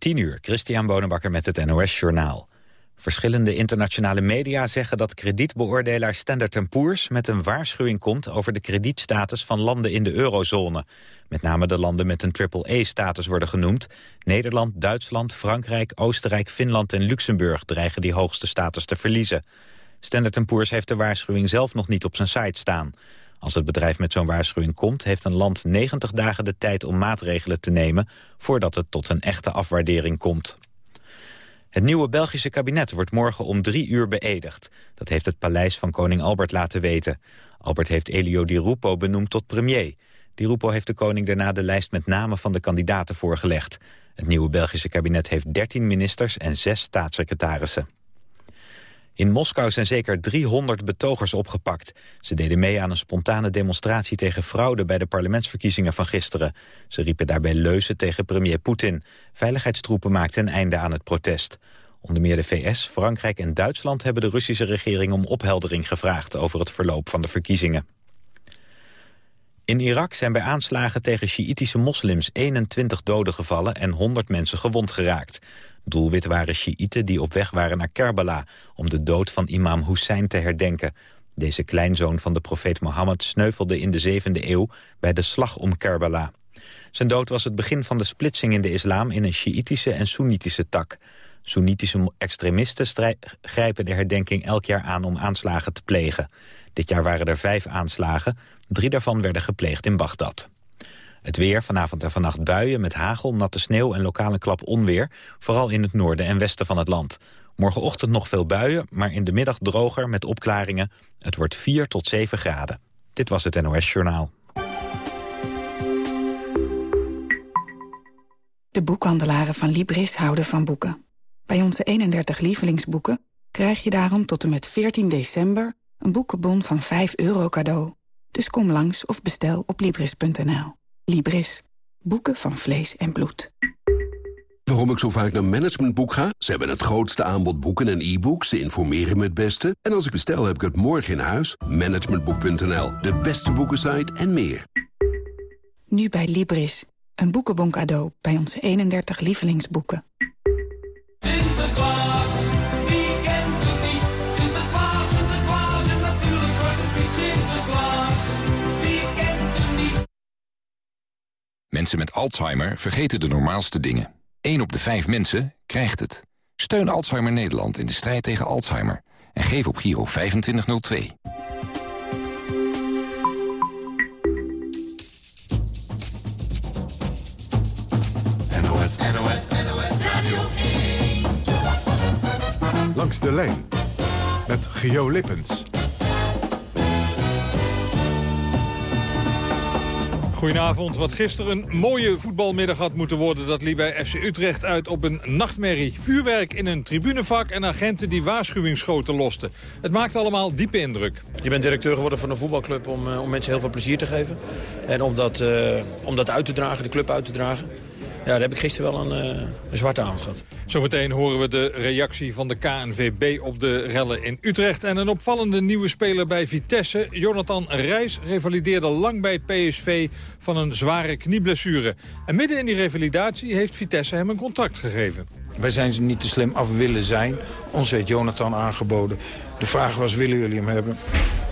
10 uur, Christian Bonenbakker met het NOS Journaal. Verschillende internationale media zeggen dat kredietbeoordelaar Standard Poor's met een waarschuwing komt over de kredietstatus van landen in de eurozone. Met name de landen met een triple-E-status worden genoemd. Nederland, Duitsland, Frankrijk, Oostenrijk, Finland en Luxemburg dreigen die hoogste status te verliezen. Standard Poor's heeft de waarschuwing zelf nog niet op zijn site staan. Als het bedrijf met zo'n waarschuwing komt... heeft een land 90 dagen de tijd om maatregelen te nemen... voordat het tot een echte afwaardering komt. Het nieuwe Belgische kabinet wordt morgen om drie uur beëdigd. Dat heeft het paleis van koning Albert laten weten. Albert heeft Elio Di Rupo benoemd tot premier. Di Rupo heeft de koning daarna de lijst met namen van de kandidaten voorgelegd. Het nieuwe Belgische kabinet heeft 13 ministers en zes staatssecretarissen. In Moskou zijn zeker 300 betogers opgepakt. Ze deden mee aan een spontane demonstratie tegen fraude bij de parlementsverkiezingen van gisteren. Ze riepen daarbij leuzen tegen premier Poetin. Veiligheidstroepen maakten een einde aan het protest. Onder meer de VS, Frankrijk en Duitsland hebben de Russische regering om opheldering gevraagd over het verloop van de verkiezingen. In Irak zijn bij aanslagen tegen Sjiïtische moslims 21 doden gevallen en 100 mensen gewond geraakt. Doelwit waren Sjiïten die op weg waren naar Kerbala... om de dood van imam Hussein te herdenken. Deze kleinzoon van de profeet Mohammed sneuvelde in de 7e eeuw... bij de slag om Kerbala. Zijn dood was het begin van de splitsing in de islam... in een Sjiïtische en Soenitische tak. Soenitische extremisten grijpen de herdenking elk jaar aan om aanslagen te plegen. Dit jaar waren er vijf aanslagen. Drie daarvan werden gepleegd in Bagdad. Het weer, vanavond en vannacht buien met hagel, natte sneeuw en lokale klap onweer. Vooral in het noorden en westen van het land. Morgenochtend nog veel buien, maar in de middag droger met opklaringen. Het wordt 4 tot 7 graden. Dit was het NOS Journaal. De boekhandelaren van Libris houden van boeken. Bij onze 31 lievelingsboeken krijg je daarom tot en met 14 december... een boekenbon van 5 euro cadeau. Dus kom langs of bestel op Libris.nl. Libris. Boeken van vlees en bloed. Waarom ik zo vaak naar Managementboek ga? Ze hebben het grootste aanbod boeken en e-books. Ze informeren me het beste. En als ik bestel, heb ik het morgen in huis. Managementboek.nl, de beste boekensite en meer. Nu bij Libris. Een boekenbon cadeau bij onze 31 lievelingsboeken. Mensen met Alzheimer vergeten de normaalste dingen. 1 op de 5 mensen krijgt het. Steun Alzheimer Nederland in de strijd tegen Alzheimer. En geef op Giro 2502. NOS, NOS, NOS Radio 1. Langs de lijn met Geo Lippens. Goedenavond. Wat gisteren een mooie voetbalmiddag had moeten worden... dat liep bij FC Utrecht uit op een nachtmerrie. Vuurwerk in een tribunevak en agenten die waarschuwingsschoten losten. Het maakt allemaal diepe indruk. Je bent directeur geworden van een voetbalclub om, uh, om mensen heel veel plezier te geven. En om dat, uh, om dat uit te dragen, de club uit te dragen. Ja, daar heb ik gisteren wel een, uh, een zwarte avond gehad. Zometeen horen we de reactie van de KNVB op de rellen in Utrecht. En een opvallende nieuwe speler bij Vitesse, Jonathan Reis, revalideerde lang bij PSV van een zware knieblessure. En midden in die revalidatie heeft Vitesse hem een contract gegeven. Wij zijn ze niet te slim af willen zijn. Ons heeft Jonathan aangeboden. De vraag was, willen jullie hem hebben?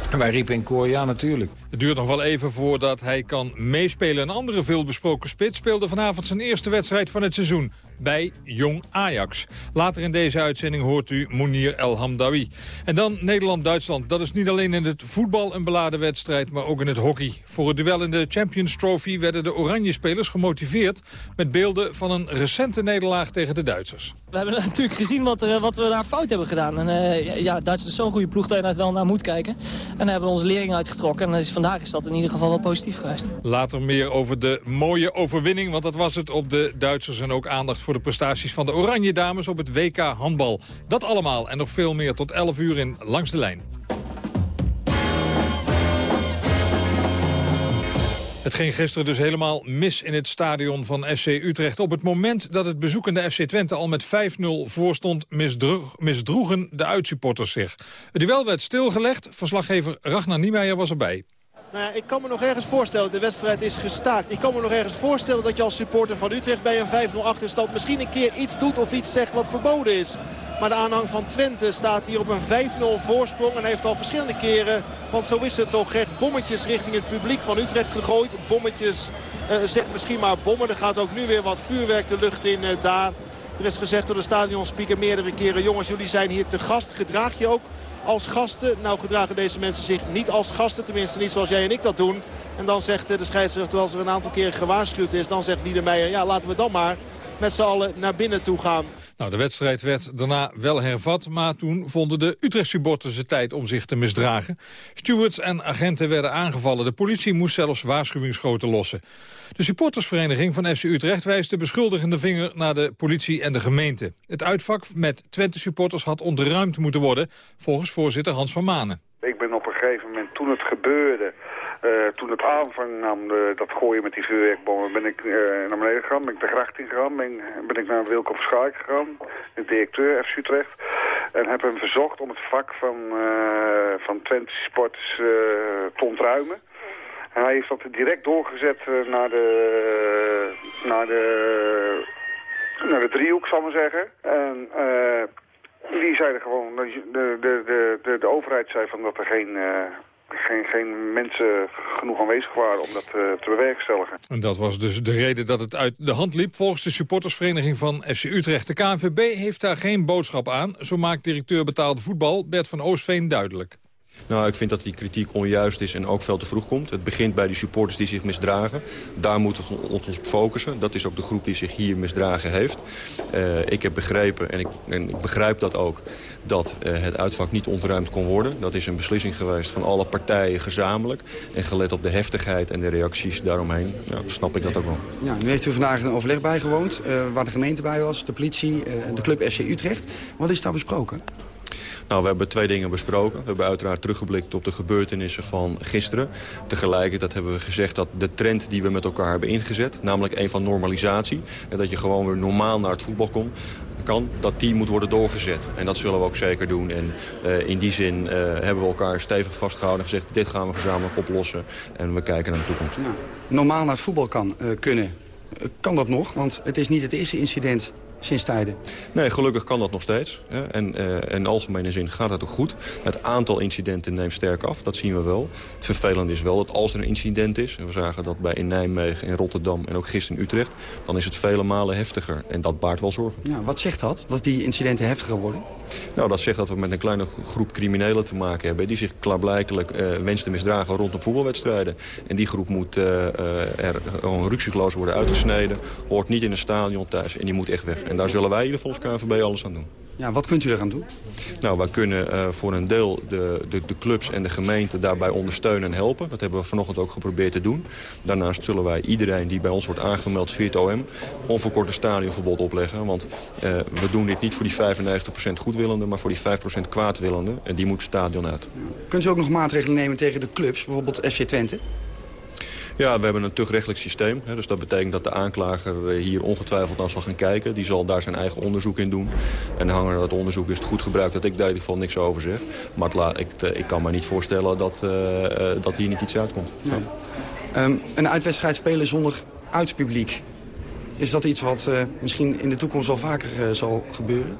Wij riepen in koor, ja natuurlijk. Het duurt nog wel even voordat hij kan meespelen. Een andere veelbesproken spits speelde vanavond zijn eerste wedstrijd van het seizoen bij Jong Ajax. Later in deze uitzending hoort u Mounir El Hamdawi. En dan Nederland-Duitsland. Dat is niet alleen in het voetbal een beladen wedstrijd, maar ook in het hockey. Voor het duel in de Champions Trophy werden de oranje spelers gemotiveerd... met beelden van een recente nederlaag tegen de Duitsers. We hebben natuurlijk gezien wat, er, wat we daar fout hebben gedaan. En, uh, ja, Duitsland is zo'n goede ploeg dat je wel naar moet kijken. En daar hebben we onze lering uitgetrokken. En dus vandaag is dat in ieder geval wel positief geweest. Later meer over de mooie overwinning, want dat was het op de Duitsers. En ook aandacht voor de prestaties van de Oranje Dames op het WK handbal. Dat allemaal en nog veel meer tot 11 uur in Langs de Lijn. Het ging gisteren dus helemaal mis in het stadion van FC Utrecht. Op het moment dat het bezoekende FC Twente al met 5-0 voorstond... Misdroeg, misdroegen de uitsupporters zich. Het duel werd stilgelegd. Verslaggever Ragnar Niemeyer was erbij. Nou ik kan me nog ergens voorstellen, de wedstrijd is gestaakt. Ik kan me nog ergens voorstellen dat je als supporter van Utrecht bij een 5-0 achterstand misschien een keer iets doet of iets zegt wat verboden is. Maar de aanhang van Twente staat hier op een 5-0 voorsprong. En heeft al verschillende keren, want zo is het toch, echt bommetjes richting het publiek van Utrecht gegooid. Bommetjes, uh, zeg misschien maar bommen. Er gaat ook nu weer wat vuurwerk de lucht in uh, daar. Er is gezegd door de stadionspeaker meerdere keren... jongens, jullie zijn hier te gast. Gedraag je ook als gasten. Nou gedragen deze mensen zich niet als gasten. Tenminste niet zoals jij en ik dat doen. En dan zegt de scheidsrechter, als er een aantal keren gewaarschuwd is... dan zegt Wiedemeijer, ja laten we dan maar met z'n allen naar binnen toe gaan. Nou, de wedstrijd werd daarna wel hervat, maar toen vonden de Utrecht-supporters het tijd om zich te misdragen. Stewards en agenten werden aangevallen. De politie moest zelfs waarschuwingsschoten lossen. De supportersvereniging van FC Utrecht wijst de beschuldigende vinger naar de politie en de gemeente. Het uitvak met Twente-supporters had ontruimd moeten worden, volgens voorzitter Hans van Manen. Ik ben op een gegeven moment, toen het gebeurde, toen het aanvang nam, de, dat gooien met die vuurwerkbommen, ben ik uh, naar beneden gegaan, ben ik de gracht ingegaan, ben, ben ik naar Wilco Verschaik gegaan, de directeur FC Utrecht, en heb hem verzocht om het vak van, uh, van Twente Sports te ontruimen. En hij heeft dat direct doorgezet naar de, naar de, naar de driehoek, zal ik maar zeggen. En die zeiden gewoon, de, de, de, de, de overheid zei van dat er geen geen, geen mensen genoeg aanwezig waren om dat uh, te bewerkstelligen. En dat was dus de reden dat het uit de hand liep volgens de supportersvereniging van FC Utrecht. De KNVB heeft daar geen boodschap aan, zo maakt directeur betaalde voetbal Bert van Oostveen duidelijk. Nou, ik vind dat die kritiek onjuist is en ook veel te vroeg komt. Het begint bij die supporters die zich misdragen. Daar moeten we ons op focussen. Dat is ook de groep die zich hier misdragen heeft. Uh, ik heb begrepen, en ik, ik, begrijp dat ook, dat uh, het uitvak niet ontruimd kon worden. Dat is een beslissing geweest van alle partijen gezamenlijk. En gelet op de heftigheid en de reacties daaromheen, snap ik dat ook wel. Ja, nu heeft u vandaag een overleg bijgewoond, uh, waar de gemeente bij was, de politie, de club FC Utrecht. Wat is daar besproken? Nou, we hebben twee dingen besproken. We hebben uiteraard teruggeblikt op de gebeurtenissen van gisteren. Tegelijkertijd hebben we gezegd dat de trend die we met elkaar hebben ingezet... namelijk een van normalisatie, en dat je gewoon weer normaal naar het voetbal komt kan, dat die moet worden doorgezet. En dat zullen we ook zeker doen. En uh, in die zin uh, hebben we elkaar stevig vastgehouden en gezegd... dit gaan we gezamenlijk oplossen en we kijken naar de toekomst. Nou, normaal naar het voetbal kan, uh, kunnen. kan dat nog? Want het is niet het eerste incident sinds tijden? Nee, gelukkig kan dat nog steeds. En uh, in algemene zin gaat het ook goed. Het aantal incidenten neemt sterk af, dat zien we wel. Het vervelende is wel dat als er een incident is... en we zagen dat bij in Nijmegen, in Rotterdam en ook gisteren in Utrecht... dan is het vele malen heftiger. En dat baart wel zorgen. Ja, wat zegt dat, dat die incidenten heftiger worden? Nou, dat zegt dat we met een kleine groep criminelen te maken hebben... die zich klaarblijkelijk uh, wenst te misdragen rondom voetbalwedstrijden. En die groep moet uh, er gewoon ruksigloos worden uitgesneden. Hoort niet in een stadion thuis en die moet echt weg. En daar zullen wij hier volgens KNVB alles aan doen. Ja, wat kunt u er aan doen? Nou, wij kunnen uh, voor een deel de, de, de, clubs en de gemeente daarbij ondersteunen en helpen. Dat hebben we vanochtend ook geprobeerd te doen. Daarnaast zullen wij iedereen die bij ons wordt aangemeld via het OM... onverkorte stadionverbod opleggen. Want uh, we doen dit niet voor die 95% goedwillende, maar voor die 5% kwaadwillende. En die moet het stadion uit. Kunt u ook nog maatregelen nemen tegen de clubs, bijvoorbeeld FC Twente? Ja, we hebben een tuchtrechtelijk systeem. Hè, dus dat betekent dat de aanklager eh, hier ongetwijfeld naar zal gaan kijken. Die zal daar zijn eigen onderzoek in doen. En hangen dat onderzoek is het goed gebruikt dat ik daar in ieder geval niks over zeg. Maar het, ik, ik, kan me niet voorstellen dat, uh, dat hier niet iets uitkomt. Ja. Um, een uitwedstrijd spelen zonder uitpubliek. Is dat iets wat uh, misschien in de toekomst wel vaker zal gebeuren?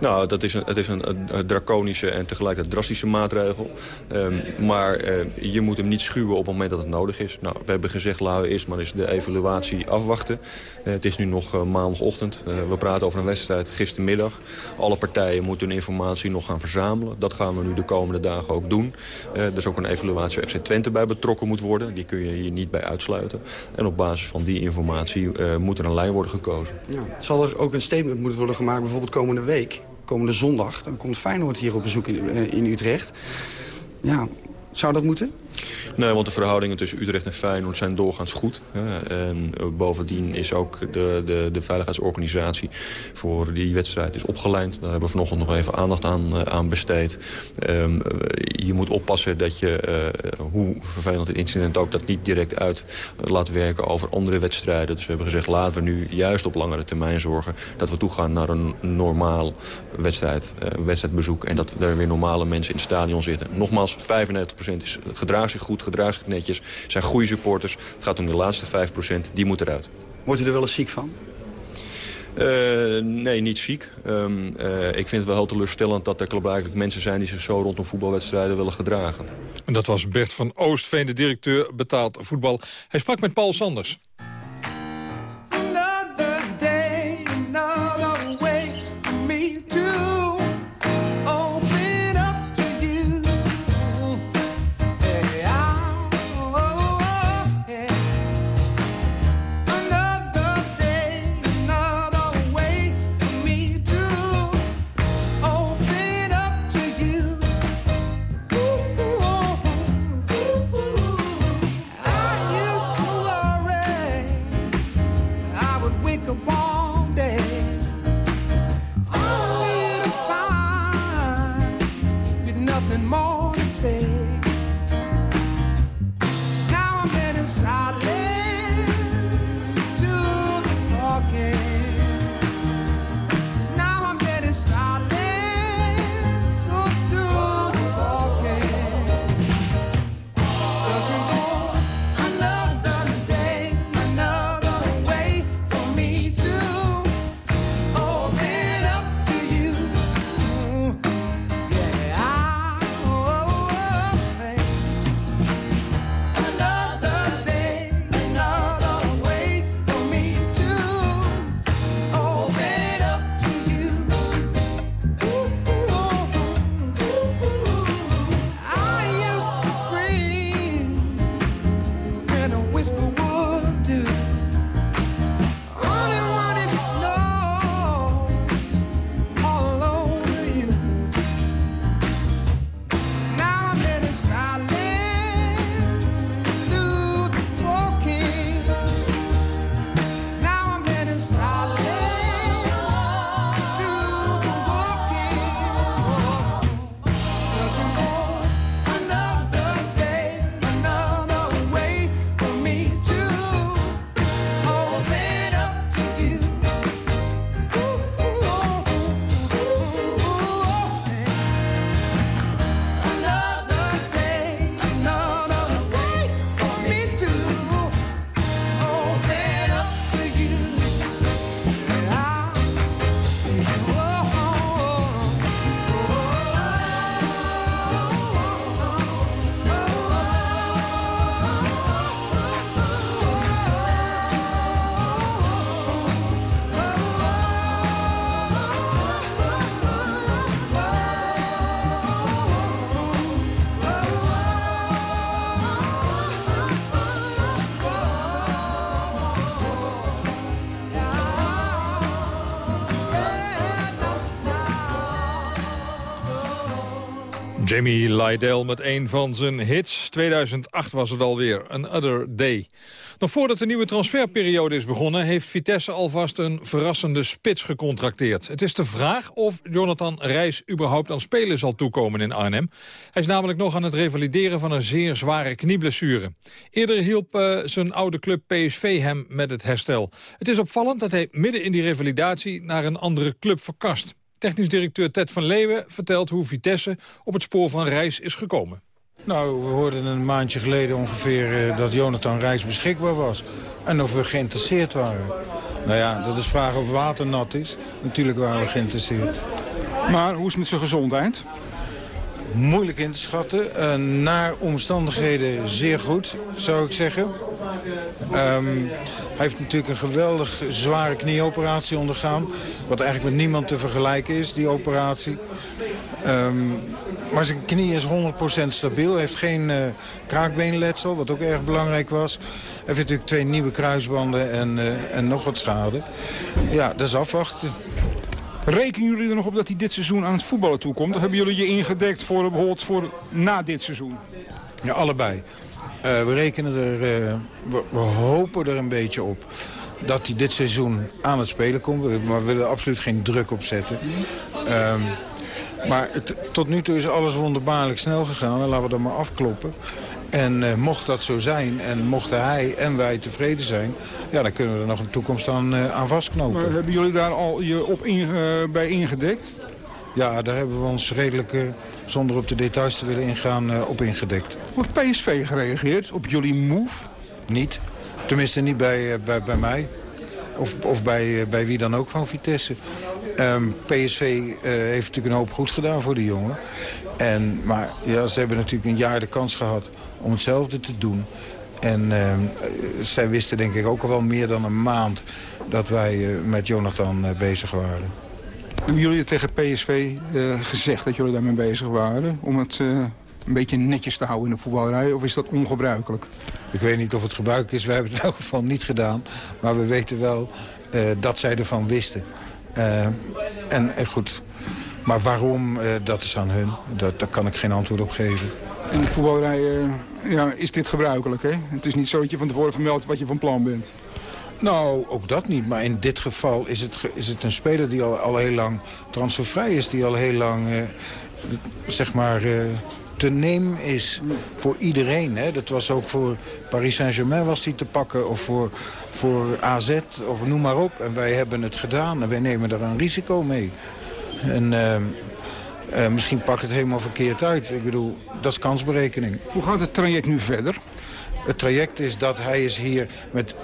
Nou, dat is een, het is een, een draconische en tegelijkertijd drastische maatregel. Um, maar uh, je moet hem niet schuwen op het moment dat het nodig is. Nou, we hebben gezegd, laten we eerst maar eens de evaluatie afwachten. Uh, het is nu nog uh, maandagochtend. we praten over een wedstrijd gistermiddag. Alle partijen moeten hun informatie nog gaan verzamelen. Dat gaan we nu de komende dagen ook doen. er is ook een evaluatie waar FC Twente bij betrokken moet worden. Die kun je hier niet bij uitsluiten. En op basis van die informatie moet er een lijn worden gekozen. Ja. Zal er ook een statement moeten worden gemaakt, bijvoorbeeld komende week? Komende zondag. Dan komt Feyenoord hier op bezoek in, eh, in Utrecht. Ja, zou dat moeten? Nee, want de verhoudingen tussen Utrecht en Feyenoord zijn doorgaans goed. En eh, bovendien is ook de, de, de veiligheidsorganisatie voor die wedstrijd is opgeleid. Daar hebben we vanochtend nog even aandacht aan, eh, aan besteed. Um, je moet oppassen dat je, hoe vervelend het incident ook, dat niet direct uit laat werken over andere wedstrijden. Dus we hebben gezegd, laten we nu juist op langere termijn zorgen dat we toegaan naar een normaal wedstrijd, uh, wedstrijdbezoek. En dat er weer normale mensen in het stadion zitten. Nogmaals, 95% 5% is, gedraagt zich goed, gedraagt zich netjes. Zijn goede supporters. Het gaat om de laatste 5%, die moet eruit. Wordt u er wel eens ziek van? Uh, nee, niet ziek. Um, uh, ik vind het wel heel teleurstellend dat er eigenlijk mensen zijn... die zich zo rondom voetbalwedstrijden willen gedragen. En dat was Bert van Oostveen, de directeur betaald voetbal. Hij sprak met Paul Sanders. Jamie Lydell met een van zijn hits. 2008 was het alweer, Another Day. Nog voordat de nieuwe transferperiode is begonnen... heeft Vitesse alvast een verrassende spits gecontracteerd. Het is de vraag of Jonathan Reis überhaupt aan spelen zal toekomen in Arnhem. Hij is namelijk nog aan het revalideren van een zeer zware knieblessure. Eerder hielp uh, zijn oude club PSV hem met het herstel. Het is opvallend dat hij midden in die revalidatie naar een andere club verkast. Technisch directeur Ted van Leeuwen vertelt hoe Vitesse op het spoor van Reis is gekomen. Nou, we hoorden een maandje geleden ongeveer uh, dat Jonathan Reis beschikbaar was. En of we geïnteresseerd waren. Nou ja, dat is vragen of water nat is. Natuurlijk waren we geïnteresseerd. Maar hoe is het met zijn gezondheid? Moeilijk in te schatten. Uh, naar omstandigheden zeer goed, zou ik zeggen. Um, hij heeft natuurlijk een geweldig zware knieoperatie ondergaan. Wat eigenlijk met niemand te vergelijken is, die operatie. Um, maar zijn knie is 100% stabiel. Hij heeft geen uh, kraakbeenletsel, wat ook erg belangrijk was. Hij heeft natuurlijk twee nieuwe kruisbanden en, uh, en nog wat schade. Ja, dat is afwachten. Rekenen jullie er nog op dat hij dit seizoen aan het voetballen toekomt? Of hebben jullie je ingedekt voor, bijvoorbeeld voor na dit seizoen? Ja, allebei. Uh, we rekenen er, uh, we, hopen er een beetje op dat hij dit seizoen aan het spelen komt. Maar we willen er absoluut geen druk op zetten. Um, maar het, tot nu toe is alles wonderbaarlijk snel gegaan. En laten we dat maar afkloppen. En uh, mocht dat zo zijn en mochten hij en wij tevreden zijn... ja, dan kunnen we er nog een toekomst aan, uh, aan vastknopen. Maar hebben jullie daar al je op in, uh, bij ingedekt? Ja, daar hebben we ons redelijk, zonder op de details te willen ingaan, op ingedekt. Wordt PSV gereageerd op jullie move? Niet. Tenminste niet bij, bij, bij mij. Of, of bij, bij wie dan ook van Vitesse. Um, PSV heeft natuurlijk een hoop goed gedaan voor de jongen. En, maar ja, ze hebben natuurlijk een jaar de kans gehad om hetzelfde te doen. En uh, zij wisten denk ik ook al wel meer dan een maand dat wij uh, met Jonathan uh, bezig waren. Hebben jullie tegen PSV gezegd dat jullie daarmee bezig waren? Om het een beetje netjes te houden in de voetbalrij? Of is dat ongebruikelijk? Ik weet niet of het gebruikelijk is. Wij hebben het in elk geval niet gedaan. Maar we weten wel dat zij ervan wisten. en, goed, maar waarom, dat is aan hun. Dat, daar kan ik geen antwoord op geven. In de voetbalrij uh, ja, is dit gebruikelijk, hè? Het is niet zo dat je van tevoren vermeldt wat je van plan bent. Nou, ook dat niet. Maar in dit geval is het, is het een speler die al, al heel lang transfervrij is. Die al heel lang, uh, zeg maar, te nemen is voor iedereen. Hè? Dat was ook voor Paris Saint-Germain was die te pakken. Of voor, voor AZ, of noem maar op. En wij hebben het gedaan en wij nemen daar een risico mee. En uh, uh, misschien pak het helemaal verkeerd uit. Ik bedoel, dat is kansberekening. Hoe gaat het traject nu verder? Het traject is dat hij is hier met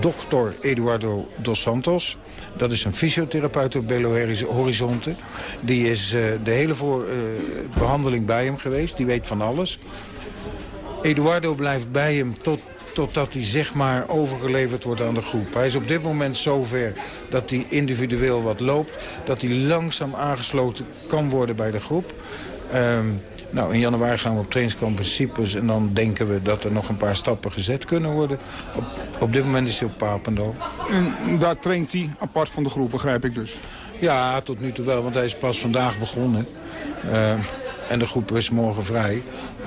dokter Eduardo dos Santos. Dat is een fysiotherapeut op Belo Horizonte. Die is uh, de hele voor, uh, behandeling bij hem geweest. Die weet van alles. Eduardo blijft bij hem tot totdat hij zeg maar overgeleverd wordt aan de groep. Hij is op dit moment zover dat hij individueel wat loopt. Dat hij langzaam aangesloten kan worden bij de groep. Um, nou, in januari gaan we op trainingskamp in Cyprus... en dan denken we dat er nog een paar stappen gezet kunnen worden. Op, op dit moment is hij op Papendal. En daar traint hij apart van de groep, begrijp ik dus? Ja, tot nu toe wel, want hij is pas vandaag begonnen. Uh, en de groep is morgen vrij.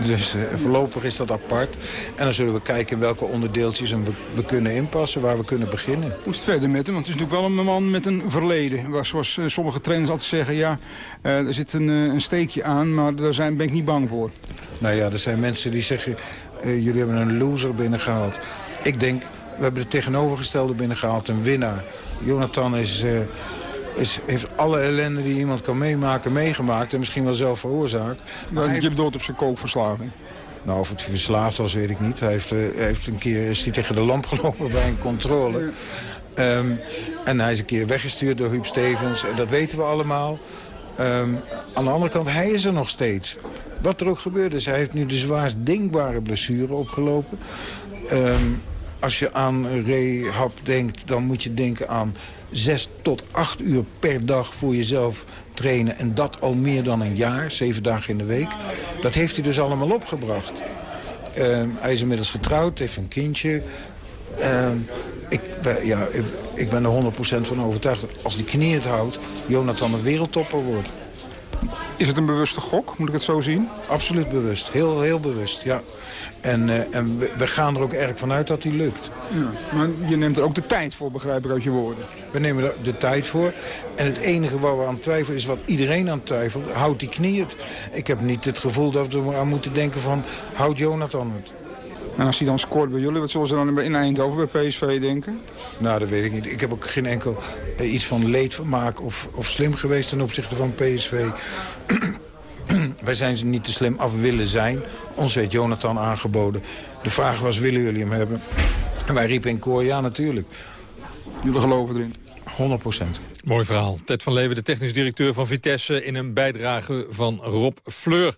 Dus uh, voorlopig is dat apart. En dan zullen we kijken welke onderdeeltjes we, we, kunnen inpassen, waar we kunnen beginnen. Hoe is het verder met hem? Want het is natuurlijk wel een man met een verleden. Waar, zoals uh, sommige trainers altijd zeggen, ja, uh, er zit een, een, steekje aan, maar daar zijn, ben ik niet bang voor. Nou ja, er zijn mensen die zeggen, jullie hebben een loser binnengehaald. Ik denk, we hebben het tegenovergestelde binnengehaald, een winnaar. Jonathan is is, heeft alle ellende die iemand kan meemaken meegemaakt en misschien wel zelf veroorzaakt. Maar je bedoelt op zijn kookverslaving? Nou, of het verslaafd was, weet ik niet. Hij heeft, uh, heeft een keer is hij tegen de lamp gelopen bij een controle. Um, en hij is een keer weggestuurd door Huub Stevens. En dat weten we allemaal. Um, aan de andere kant, hij is er nog steeds. Wat er ook gebeurd is, hij heeft nu de zwaarst denkbare blessure opgelopen. Um, als je aan rehab denkt, dan moet je denken aan zes tot acht uur per dag voor jezelf trainen. En dat al meer dan een jaar, zeven dagen in de week. Dat heeft hij dus allemaal opgebracht. Uh, hij is inmiddels getrouwd, heeft een kindje. Uh, ik, ja, ik, ik ben er 100% van overtuigd dat als die knie het houdt... Jonathan een wereldtopper wordt. Is het een bewuste gok? Moet ik het zo zien? Absoluut bewust. Heel, heel bewust, ja. En, uh, en we, we, gaan er ook erg vanuit dat die lukt. Ja, maar je neemt er ook de tijd voor, begrijp ik uit je woorden. We nemen er de tijd voor. En het enige waar we aan twijfelen is wat iedereen aan twijfelt. Houdt die knie het? Ik heb niet het gevoel dat we aan moeten denken van... houdt Jonathan het? En als hij dan scoort bij jullie, wat zullen ze dan in Eindhoven bij PSV denken? Nou, dat weet ik niet. Ik heb ook geen enkel eh, iets van leedvermaak of, of slim geweest ten opzichte van PSV. Wij zijn ze niet te slim af willen zijn. Ons werd Jonathan aangeboden. De vraag was, willen jullie hem hebben? En wij riepen in koor, ja natuurlijk. Jullie geloven erin? 100 procent. Mooi verhaal. Ted van Leeuwen, de technisch directeur van Vitesse... in een bijdrage van Rob Fleur.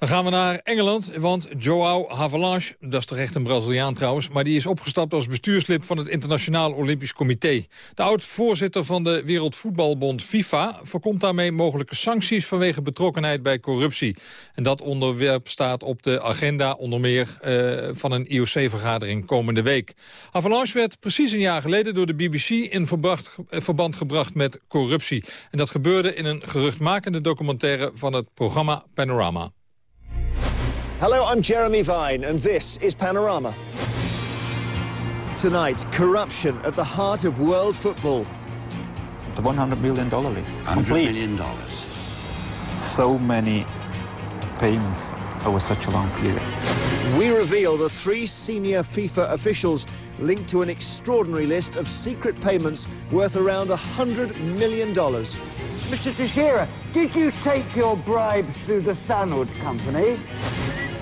Dan gaan we naar Engeland, want Joao Havelange, dat is toch echt een Braziliaan trouwens... maar die is opgestapt als bestuurslid van het Internationaal Olympisch Comité. De oud-voorzitter van de Wereldvoetbalbond FIFA... voorkomt daarmee mogelijke sancties vanwege betrokkenheid bij corruptie. En dat onderwerp staat op de agenda onder meer uh, van een IOC-vergadering komende week. Havelange werd precies een jaar geleden door de BBC in uh, verband gebracht met corruptie. En dat gebeurde in een geruchtmakende documentaire van het programma Panorama. Hello, I'm Jeremy Vine, and this is Panorama. Tonight, corruption at the heart of world football. The $100 million league. $100 million. So many payments over such a long period. We reveal the three senior FIFA officials linked to an extraordinary list of secret payments worth around $100 million. Mr. Teixeira, did you take your bribes through the Sanud company?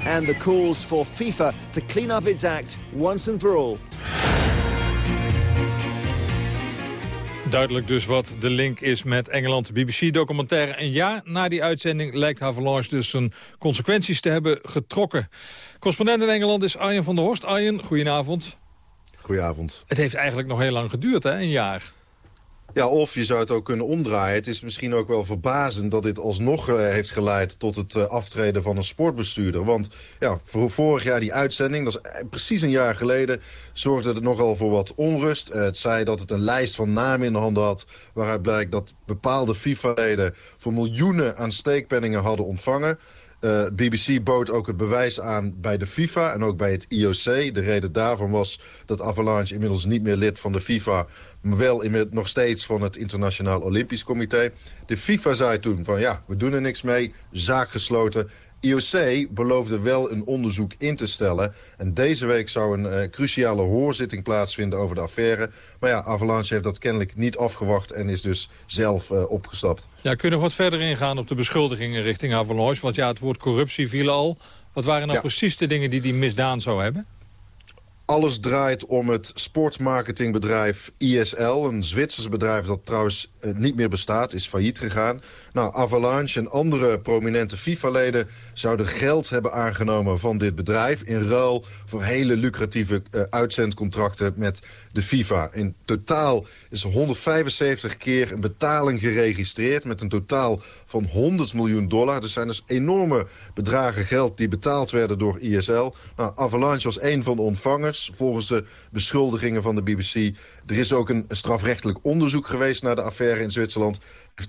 And the calls for FIFA to clean up its act once and for all. Duidelijk dus wat de link is met Engeland. BBC-documentaire een jaar na die uitzending lijkt Havelange dus zijn consequenties te hebben getrokken. Correspondent in Engeland is Arjen van der Horst. Arjen, goedenavond. Goedenavond. Het heeft eigenlijk nog heel lang geduurd, hè, een jaar. Ja, of je zou het ook kunnen omdraaien. Het is misschien ook wel verbazend dat dit alsnog uh, heeft geleid... tot het uh, aftreden van een sportbestuurder. Want ja, voor vorig jaar die uitzending, dat is precies een jaar geleden... zorgde het nogal voor wat onrust. Uh, het zei dat het een lijst van namen in de handen had... waaruit blijkt dat bepaalde FIFA-leden... voor miljoenen aan steekpenningen hadden ontvangen... Uh, BBC bood ook het bewijs aan bij de FIFA en ook bij het IOC. De reden daarvan was dat Avalanche inmiddels niet meer lid van de FIFA... maar wel nog steeds van het Internationaal Olympisch Comité. De FIFA zei toen van ja, we doen er niks mee, zaak gesloten... IOC beloofde wel een onderzoek in te stellen. En deze week zou een uh, cruciale hoorzitting plaatsvinden over de affaire. Maar ja, Avalanche heeft dat kennelijk niet afgewacht en is dus zelf uh, opgestapt. Ja, kun je nog wat verder ingaan op de beschuldigingen richting Avalanche? Want ja, het woord corruptie viel al. Wat waren nou ja. precies de dingen die die misdaan zou hebben? Alles draait om het sportmarketingbedrijf ISL. Een Zwitsers bedrijf dat trouwens niet meer bestaat, is failliet gegaan. Nou, Avalanche en andere prominente FIFA-leden zouden geld hebben aangenomen van dit bedrijf... in ruil voor hele lucratieve uh, uitzendcontracten met de FIFA. In totaal is 175 keer een betaling geregistreerd... met een totaal van 100 miljoen dollar. Er zijn dus enorme bedragen geld die betaald werden door ISL. Nou, Avalanche was een van de ontvangers, volgens de beschuldigingen van de BBC. Er is ook een strafrechtelijk onderzoek geweest naar de affaire in Zwitserland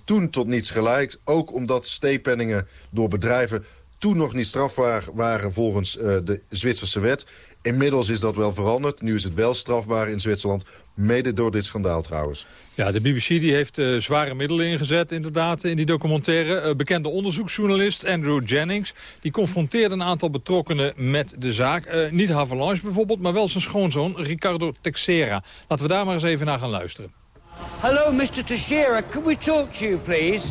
toen tot niets gelijk. Ook omdat steepenningen door bedrijven toen nog niet strafbaar waren volgens uh, de Zwitserse wet. Inmiddels is dat wel veranderd. Nu is het wel strafbaar in Zwitserland. Mede door dit schandaal trouwens. Ja, de BBC die heeft uh, zware middelen ingezet inderdaad in die documentaire. Uh, bekende onderzoeksjournalist Andrew Jennings... die confronteerde een aantal betrokkenen met de zaak. Uh, niet Havelange bijvoorbeeld, maar wel zijn schoonzoon Ricardo Texera. Laten we daar maar eens even naar gaan luisteren. Hello, Mr. Teixeira. Could we talk to you, please?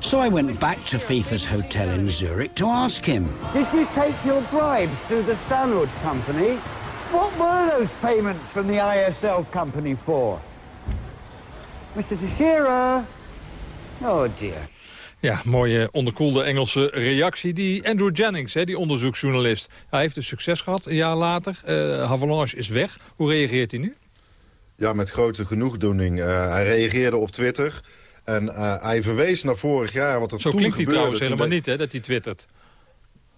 So I went back to FIFA's hotel in Zurich to ask him. Did you take your bribes through the Sanud company? What were those payments from the ISL company for? Mr. Teixeira? Oh, dear. Ja, mooie onderkoelde Engelse reactie. Die Andrew Jennings, hè, die onderzoeksjournalist. Hij heeft dus succes gehad een jaar later. Uh, is weg. Hoe reageert hij nu? Ja, met grote genoegdoening. Uh, hij reageerde op Twitter. En uh, hij verwees naar vorig jaar wat er Zo toen klinkt hij trouwens helemaal niet, hè, dat hij twittert.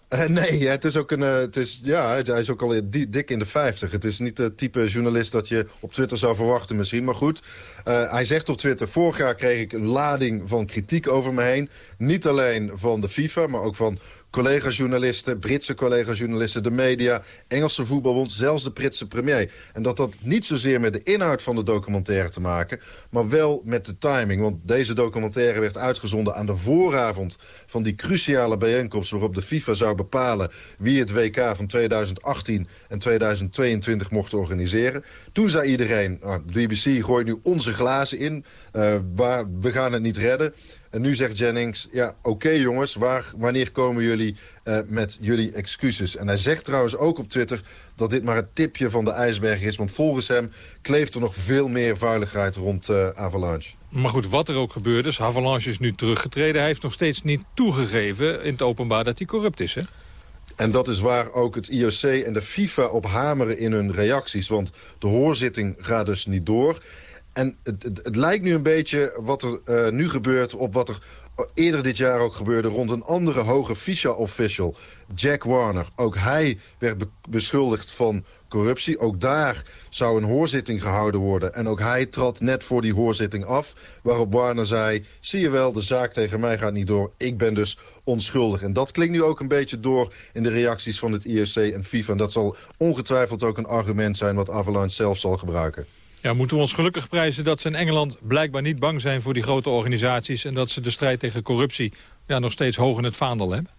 Uh, nee, het is ook een, uh, het is, ja, hij is ook al dik in de 50. Het is niet het type journalist dat je op Twitter zou verwachten misschien. Maar goed, uh, hij zegt op Twitter... vorig jaar kreeg ik een lading van kritiek over me heen. Niet alleen van de FIFA, maar ook van collega-journalisten, Britse collega-journalisten, de media, Engelse voetbalbond, zelfs de Britse premier. En dat had niet zozeer met de inhoud van de documentaire te maken, maar wel met de timing. Want deze documentaire werd uitgezonden aan de vooravond van die cruciale bijeenkomst waarop de FIFA zou bepalen wie het WK van 2018 en 2022 mocht organiseren. Toen zei iedereen, nou, de BBC gooit nu onze glazen in, uh, waar, we gaan het niet redden. En nu zegt Jennings, ja, oké okay, jongens, waar, wanneer komen jullie uh, met jullie excuses? En hij zegt trouwens ook op Twitter dat dit maar het tipje van de ijsberg is. Want volgens hem kleeft er nog veel meer vuiligheid rond uh, Avalanche. Maar goed, wat er ook gebeurde, is Avalanche is nu teruggetreden. Hij heeft nog steeds niet toegegeven in het openbaar dat hij corrupt is, hè? En dat is waar ook het IOC en de FIFA op hameren in hun reacties. Want de hoorzitting gaat dus niet door. En het, het, lijkt nu een beetje wat er uh, nu gebeurt op wat er eerder dit jaar ook gebeurde... rond een andere hoge FIFA-official, Jack Warner. Ook hij werd be beschuldigd van corruptie. Ook daar zou een hoorzitting gehouden worden. En ook hij trad net voor die hoorzitting af. Waarop Warner zei, zie je wel, de zaak tegen mij gaat niet door. Ik ben dus onschuldig. En dat klinkt nu ook een beetje door in de reacties van het IOC en FIFA. En dat zal ongetwijfeld ook een argument zijn wat Avalanche zelf zal gebruiken. Ja, moeten we ons gelukkig prijzen dat ze in Engeland blijkbaar niet bang zijn voor die grote organisaties... en dat ze de strijd tegen corruptie ja, nog steeds hoog in het vaandel hebben?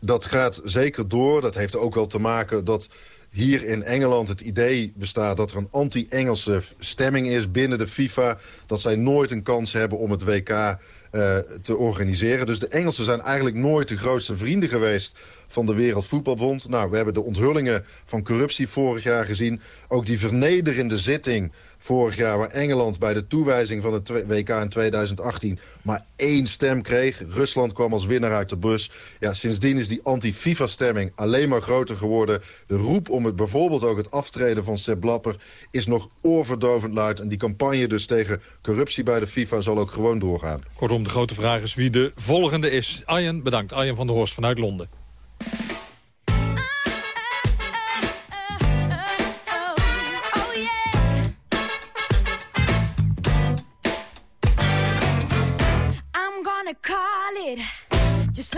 Dat gaat zeker door. Dat heeft ook wel te maken dat hier in Engeland het idee bestaat dat er een anti-Engelse stemming is binnen de FIFA. Dat zij nooit een kans hebben om het WK te organiseren. Dus de Engelsen zijn eigenlijk nooit de grootste vrienden geweest van de Wereldvoetbalbond. Nou, we hebben de onthullingen van corruptie vorig jaar gezien. Ook die vernederende zitting vorig jaar... waar Engeland bij de toewijzing van het WK in 2018 maar één stem kreeg. Rusland kwam als winnaar uit de bus. Ja, sindsdien is die anti-FIFA-stemming alleen maar groter geworden. De roep om het bijvoorbeeld ook het aftreden van Sepp Blapper... is nog oorverdovend luid. En die campagne dus tegen corruptie bij de FIFA zal ook gewoon doorgaan. Kortom, de grote vraag is wie de volgende is. Arjen, bedankt. Arjen van der Horst vanuit Londen.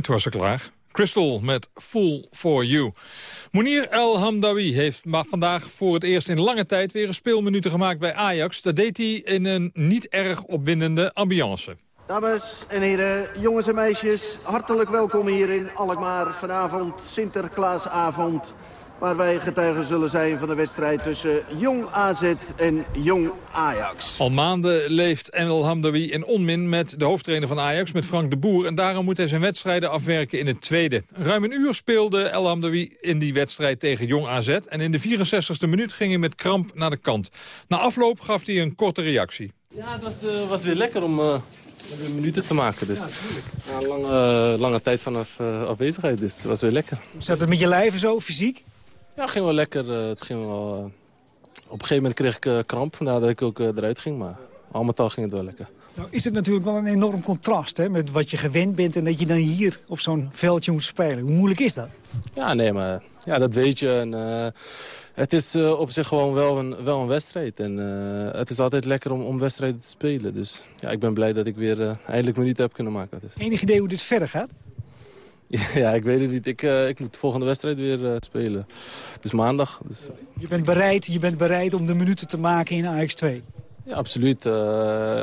Het was er klaar. Crystal met Full For You. Mounir El Hamdawi heeft vandaag voor het eerst in lange tijd... weer een speelminuten gemaakt bij Ajax. Dat deed hij in een niet erg opwindende ambiance. Dames en heren, jongens en meisjes, hartelijk welkom hier in Alkmaar. Vanavond Sinterklaasavond waar wij getuigen zullen zijn van de wedstrijd tussen Jong AZ en Jong Ajax. Al maanden leeft Enel Hamdawi in onmin met de hoofdtrainer van Ajax, met Frank de Boer. En daarom moet hij zijn wedstrijden afwerken in het tweede. Ruim een uur speelde El Hamdawi in die wedstrijd tegen Jong AZ. En in de 64e minuut ging hij met kramp naar de kant. Na afloop gaf hij een korte reactie. Ja, het was, uh, was weer lekker om... Uh minuten te maken. Dus. Ja, lange, lange tijd vanaf uh, afwezigheid, dus het was weer lekker. Zat het met je lijf zo, fysiek? Ja, ging wel lekker. Eh, het ging wel, eh, op een gegeven moment kreeg ik uh, kramp, nadat ik ook eruit ging. Maar al met al ging het wel lekker. Nou is het natuurlijk wel een enorm contrast hè, met wat je gewend bent... en dat je dan hier op zo'n veldje moet spelen. Hoe moeilijk is dat? Ja, nee, maar ja, dat weet je. En, Het is uh, op zich gewoon wel een, wel een wedstrijd. En uh, het is altijd lekker om, om wedstrijden te spelen. Dus ja, ik ben blij dat ik weer eindelijk minuten heb kunnen maken. Dus. Enig idee hoe dit verder gaat? ja, ik weet het niet. Ik, ik moet de volgende wedstrijd weer spelen. Dus maandag. Dus... Je, bent bereid, je bent bereid om de minuten te maken in AX2? Ja, absoluut.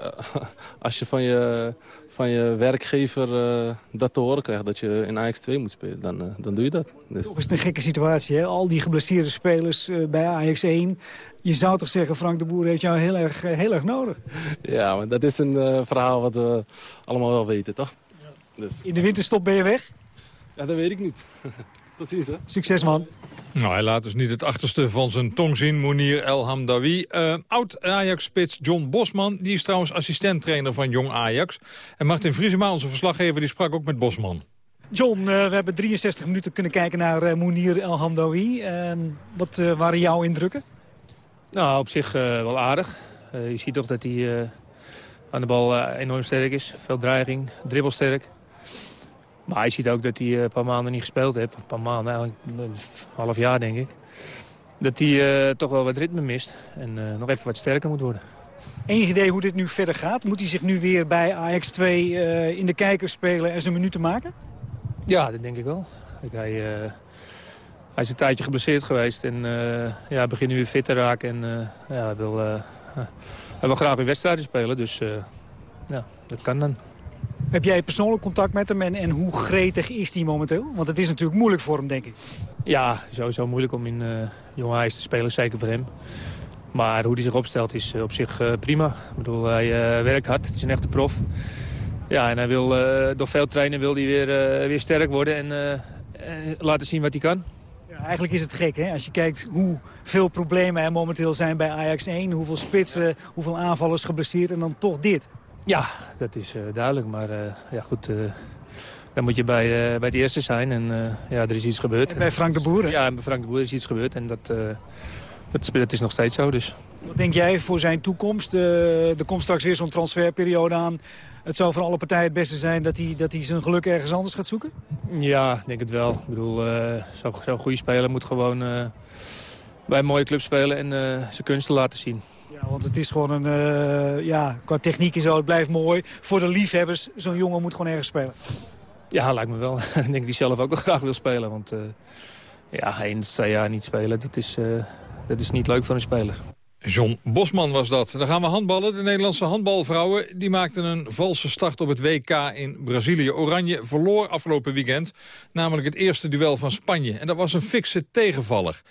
als je van je van je werkgever uh, dat te horen krijgt... dat je in Ajax 2 moet spelen, dan, uh, dan doe je dat. Dus. Toch is het een gekke situatie, hè? Al die geblesseerde spelers uh, bij Ajax 1. Je zou toch zeggen, Frank de Boer heeft jou heel erg, heel erg nodig? Ja, maar dat is een verhaal wat we allemaal wel weten, toch? Ja. Dus. In de winterstop ben je weg? Ja, dat weet ik niet. Tot ziens, hè? Succes, man. Nou, hij laat dus niet het achterste van zijn tong zien, Mounir El Hamdawi. Uh, Oud-Ajax-spits John Bosman, die is trouwens assistenttrainer van Jong Ajax. En Martin Vriesema, onze verslaggever, die sprak ook met Bosman. John, uh, we hebben 63 minuten kunnen kijken naar uh, Mounir El Hamdawi. wat waren jouw indrukken? Nou, op zich wel aardig. je ziet toch dat hij aan de bal enorm sterk is. Veel dreiging, dribbelsterk. Maar je ziet ook dat hij een paar maanden niet gespeeld heeft. Een paar maanden, eigenlijk een half jaar denk ik. Dat hij uh, toch wel wat ritme mist. En uh, nog even wat sterker moet worden. Enig idee hoe dit nu verder gaat? Moet hij zich nu weer bij Ajax-2 uh, in de kijker spelen en zijn minuten maken? Ja, dat denk ik wel. Kijk, hij, hij is een tijdje geblesseerd geweest. En ja, begint nu weer fit te raken. En ja, hij, wil, hij wil graag weer wedstrijden spelen. Dus ja, dat kan dan. Heb jij persoonlijk contact met hem en, en hoe gretig is hij momenteel? Want het is natuurlijk moeilijk voor hem, denk ik. Ja, sowieso moeilijk om in uh, Jong Ajax te spelen, zeker voor hem. Maar hoe hij zich opstelt is uh, op zich uh, prima. Ik bedoel, hij werkt hard, het is een echte prof. Ja, en hij wil, door veel trainen wil hij weer, weer sterk worden en, en, laten zien wat hij kan. Ja, eigenlijk is het gek, hè? Als je kijkt hoeveel problemen er momenteel zijn bij Ajax 1... hoeveel spitsen, hoeveel aanvallers geblesseerd en dan toch dit. Ja, dat is uh, duidelijk. Maar uh, ja, goed, uh, dan moet je bij, bij het eerste zijn. En ja, er is iets gebeurd. En bij Frank de Boer? Ja, bij Frank de Boer is iets gebeurd. En dat, dat, dat, is nog steeds zo. Dus. Wat denk jij voor zijn toekomst? er komt straks weer zo'n transferperiode aan. Het zou voor alle partijen het beste zijn dat hij, dat hij zijn geluk ergens anders gaat zoeken? Ja, ik denk het wel. Ik bedoel, zo'n zo goede speler moet gewoon bij een mooie club spelen en zijn kunsten laten zien. Ja, want het is gewoon een, uh, ja, qua techniek en zo, het blijft mooi. Voor de liefhebbers, zo'n jongen moet gewoon ergens spelen. Ja, lijkt me wel. ik denk dat hij zelf ook nog graag wil spelen. Want uh, ja, één, twee jaar niet spelen, dat is, uh, dat is niet leuk voor een speler. John Bosman was dat. Dan gaan we handballen. De Nederlandse handbalvrouwen die maakten een valse start op het WK in Brazilië. Oranje verloor afgelopen weekend namelijk het eerste duel van Spanje. En dat was een fikse tegenvaller.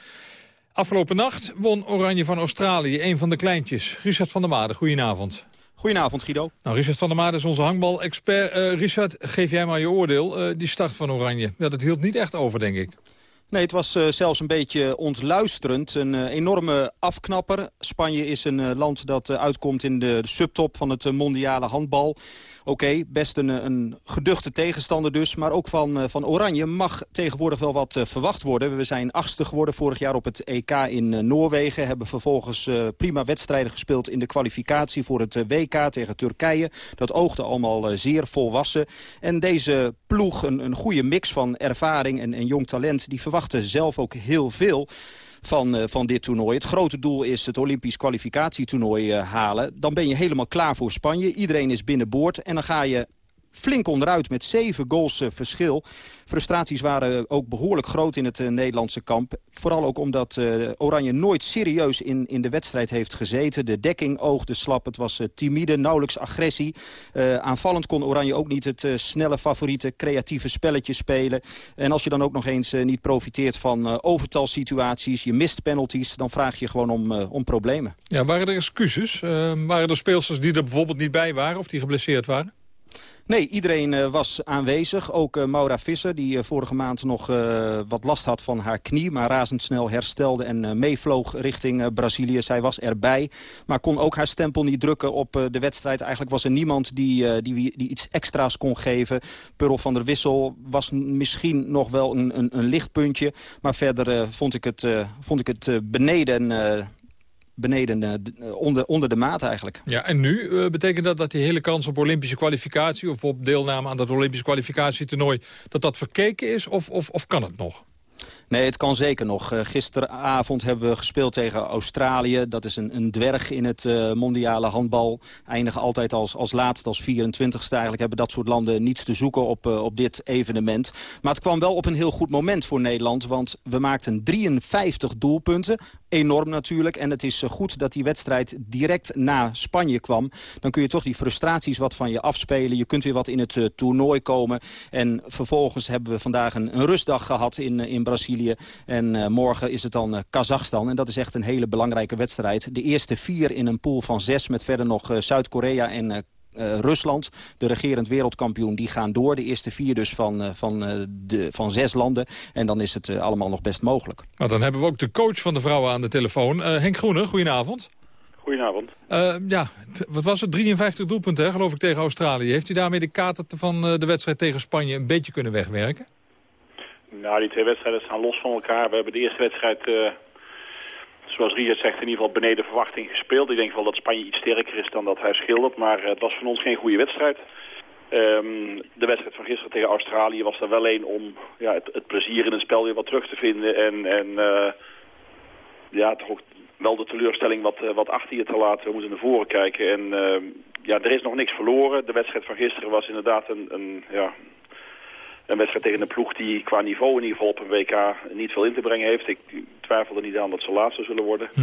Afgelopen nacht won Oranje van Australië, een van de kleintjes. Richard van der Made, goedenavond. Goedenavond, Guido. Nou, Richard van der Made is onze hangbal-expert. Uh, Richard, geef jij maar je oordeel. Uh, die start van Oranje, ja, dat hield niet echt over, denk ik. Nee, het was uh, zelfs een beetje ontluisterend. Een uh, enorme afknapper. Spanje is een uh, land dat uitkomt in de, de, subtop van het mondiale handbal. Oké, best een, een geduchte tegenstander dus. Maar ook van, van Oranje mag tegenwoordig wel wat verwacht worden. We zijn achtste geworden vorig jaar op het EK in Noorwegen. Hebben vervolgens prima wedstrijden gespeeld in de kwalificatie voor het WK tegen Turkije. Dat oogde allemaal zeer volwassen. En deze ploeg, een, een goede mix van ervaring en, en jong talent... die verwachten zelf ook heel veel van, uh, van dit toernooi. Het grote doel is het Olympisch kwalificatietoernooi uh, halen. Dan ben je helemaal klaar voor Spanje. Iedereen is binnenboord. En dan ga je flink onderuit met zeven goals uh, verschil. Frustraties waren ook behoorlijk groot in het uh, Nederlandse kamp. Vooral ook omdat Oranje nooit serieus in, in de wedstrijd heeft gezeten. De dekking oogde slap, het was timide, nauwelijks agressie. aanvallend kon Oranje ook niet het snelle favoriete creatieve spelletje spelen. En als je dan ook nog eens niet profiteert van overtalsituaties... je mist penalties, dan vraag je gewoon om, om problemen. Ja, waren er excuses? waren er speelsters die er bijvoorbeeld niet bij waren of die geblesseerd waren? Nee, iedereen uh, was aanwezig. Ook uh, Maura Visser, die uh, vorige maand nog wat last had van haar knie... maar razendsnel herstelde en meevloog richting Brazilië. Zij was erbij, maar kon ook haar stempel niet drukken op de wedstrijd. Eigenlijk was er niemand die, die, die iets extra's kon geven. Pearl van der Wissel was misschien nog wel een, een, een lichtpuntje... maar verder vond ik het, vond ik het beneden beneden uh, onder, onder de maat eigenlijk. Ja, en nu uh, betekent dat dat die hele kans op Olympische kwalificatie... of op deelname aan dat Olympische kwalificatietoernooi... dat dat verkeken is of, of, of kan het nog? Nee, het kan zeker nog. Uh, gisteravond hebben we gespeeld tegen Australië. Dat is een, een dwerg in het uh, mondiale handbal. Eindigen altijd als, als laatste, als 24ste. Eigenlijk hebben dat soort landen niets te zoeken op, uh, op dit evenement. Maar het kwam wel op een heel goed moment voor Nederland. Want we maakten 53 doelpunten enorm natuurlijk. En het is goed dat die wedstrijd direct na Spanje kwam. Dan kun je toch die frustraties wat van je afspelen. Je kunt weer wat in het toernooi komen. En vervolgens hebben we vandaag een, een rustdag gehad in, in Brazilië. En uh, morgen is het dan uh, Kazachstan. En dat is echt een hele belangrijke wedstrijd. De eerste vier in een pool van zes met verder nog Zuid-Korea en uh, Rusland, de regerend wereldkampioen, die gaan door. De eerste vier dus van, uh, van, uh, de, van zes landen. En dan is het allemaal nog best mogelijk. Nou, dan hebben we ook de coach van de vrouwen aan de telefoon. Henk Groene, goedenavond. Goedenavond. ja, wat was het? 53 doelpunten, hè, geloof ik, tegen Australië. Heeft u daarmee de kater van de wedstrijd tegen Spanje een beetje kunnen wegwerken? Nou, die twee wedstrijden staan los van elkaar. We hebben de eerste wedstrijd zoals Richard zegt, in ieder geval beneden verwachting gespeeld. Ik denk wel dat Spanje iets sterker is dan dat hij schildert. Maar eh, het was van ons geen goede wedstrijd. Um, de wedstrijd van gisteren tegen Australië was er wel een om ja, het, het, plezier in het spel weer wat terug te vinden. En, en uh, ja, toch ook wel de teleurstelling wat, wat achter je te laten. We moeten naar voren kijken. En uh, ja, er is nog niks verloren. De wedstrijd van gisteren was inderdaad een, een ja, een wedstrijd tegen een ploeg die qua niveau in ieder geval op een WK niet veel in te brengen heeft. Ik twijfel er niet aan dat ze laatste zullen worden. Hm.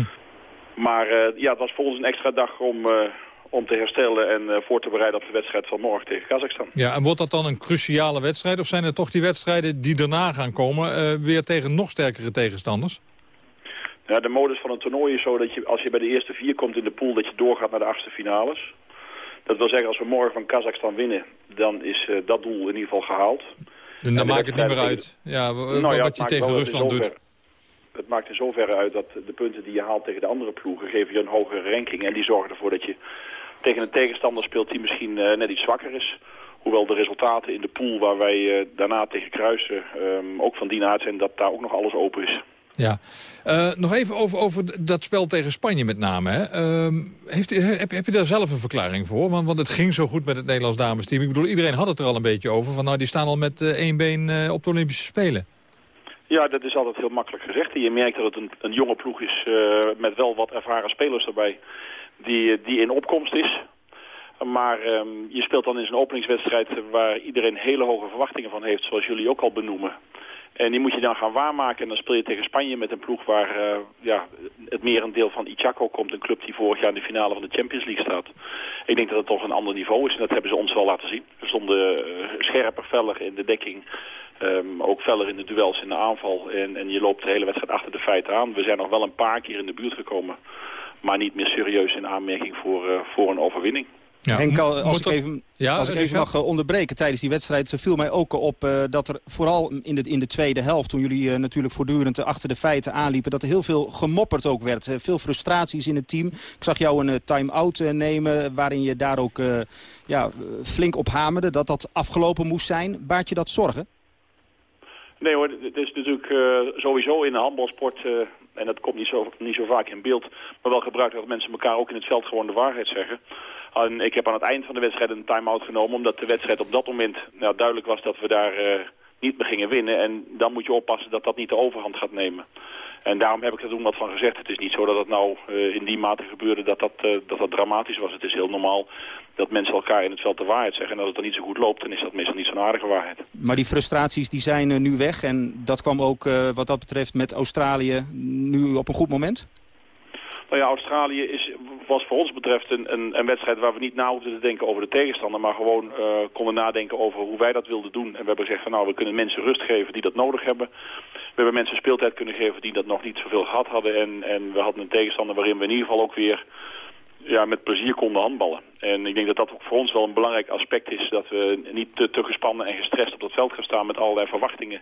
Maar uh, ja, het was voor ons een extra dag om, uh, om te herstellen en uh, voor te bereiden op de wedstrijd van morgen tegen Kazachstan. Ja, en wordt dat dan een cruciale wedstrijd? Of zijn er toch die wedstrijden die daarna gaan komen weer tegen nog sterkere tegenstanders? Ja, de modus van een toernooi is zo dat je als je bij de eerste vier komt in de pool... dat je doorgaat naar de achtste finales. Dat wil zeggen, als we morgen van Kazachstan winnen... dan is dat doel in ieder geval gehaald. En dan maakt het niet meer uit ja, nou wat je tegen Rusland doet. Het maakt in zoverre uit dat de punten die je haalt tegen de andere ploegen... geven je een hogere ranking. En die zorgen ervoor dat je tegen een tegenstander speelt die misschien uh, net iets zwakker is. Hoewel de resultaten in de pool waar wij uh, daarna tegen kruisen... Um, ook van die aard zijn dat daar ook nog alles open is. Ja. Uh, nog even over, over dat spel tegen Spanje met name. Hè. Uh, heeft heb, heb je daar zelf een verklaring voor? Want, want het ging zo goed met het Nederlands damesteam. Ik bedoel, iedereen had het er al een beetje over. Van, nou, die staan al met uh, één been uh, op de Olympische Spelen. Ja, dat is altijd heel makkelijk gezegd. Je merkt dat het een, een jonge ploeg is met wel wat ervaren spelers erbij. Die, die in opkomst is. Maar um, je speelt dan in een openingswedstrijd waar iedereen hele hoge verwachtingen van heeft. Zoals jullie ook al benoemen. En die moet je dan gaan waarmaken. En dan speel je tegen Spanje met een ploeg waar uh, ja, het merendeel van Ichaco komt. Een club die vorig jaar in de finale van de Champions League staat. Ik denk dat het toch een ander niveau is. En dat hebben ze ons wel laten zien. We stonden uh, scherper, feller in de dekking. Um, ook feller in de duels in de aanval. En, en je loopt de hele wedstrijd achter de feiten aan. We zijn nog wel een paar keer in de buurt gekomen. Maar niet meer serieus in aanmerking voor, uh, voor een overwinning. Ja. Henk, als ik even, ja, als ik even mag eh, onderbreken tijdens die wedstrijd... viel mij ook op uh, dat er vooral in de, in de tweede helft... toen jullie uh, natuurlijk voortdurend achter de feiten aanliepen... dat er heel veel gemopperd ook werd. veel frustraties in het team. Ik zag jou een time-out nemen... waarin je daar ook ja, flink op hamerde dat dat afgelopen moest zijn. Baart je dat zorgen? Nee hoor, het is natuurlijk sowieso in de handbalsport... en dat komt niet zo, niet zo vaak in beeld... maar wel gebruikt dat mensen elkaar ook in het veld gewoon de waarheid zeggen... En ik heb aan het eind van de wedstrijd een time-out genomen... omdat de wedstrijd op dat moment nou, duidelijk was dat we daar uh, niet meer gingen winnen. En dan moet je oppassen dat dat niet de overhand gaat nemen. En daarom heb ik er toen wat van gezegd. Het is niet zo dat het nou uh, in die mate gebeurde dat dat, uh, dat dat dramatisch was. Het is heel normaal dat mensen elkaar in het veld de waarheid zeggen. En als het dan niet zo goed loopt, dan is dat meestal niet zo'n aardige waarheid. Maar die frustraties die zijn nu weg. En dat kwam ook wat dat betreft met Australië nu op een goed moment? Nou ja, Australië is, was voor ons betreft een, een, een, wedstrijd waar we niet na hoefden te denken over de tegenstander, maar gewoon uh, konden nadenken over hoe wij dat wilden doen. En we hebben gezegd van nou, we kunnen mensen rust geven die dat nodig hebben. We hebben mensen speeltijd kunnen geven die dat nog niet zoveel gehad hadden. En, en we hadden een tegenstander waarin we in ieder geval ook weer ja, met plezier konden handballen. En ik denk dat dat voor ons wel een belangrijk aspect is. Dat we niet te, gespannen en gestrest op het veld gaan staan met allerlei verwachtingen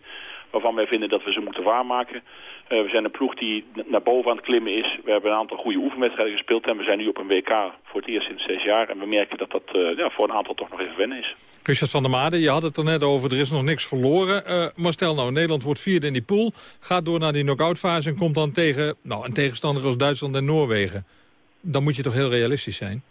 waarvan wij vinden dat we ze moeten waarmaken. Uh, we zijn een ploeg die naar boven aan het klimmen is. We hebben een aantal goede oefenwedstrijden gespeeld en we zijn nu op een WK voor het eerst sinds zes jaar. En we merken dat dat uh, ja, voor een aantal toch nog even wennen is. Christian van der Made, je had het er net over, er is nog niks verloren. Uh, maar stel nou, Nederland wordt vierde in die pool, gaat door naar die knock-out fase... en komt dan tegen nou, een tegenstander als Duitsland en Noorwegen. Dan moet je toch heel realistisch zijn?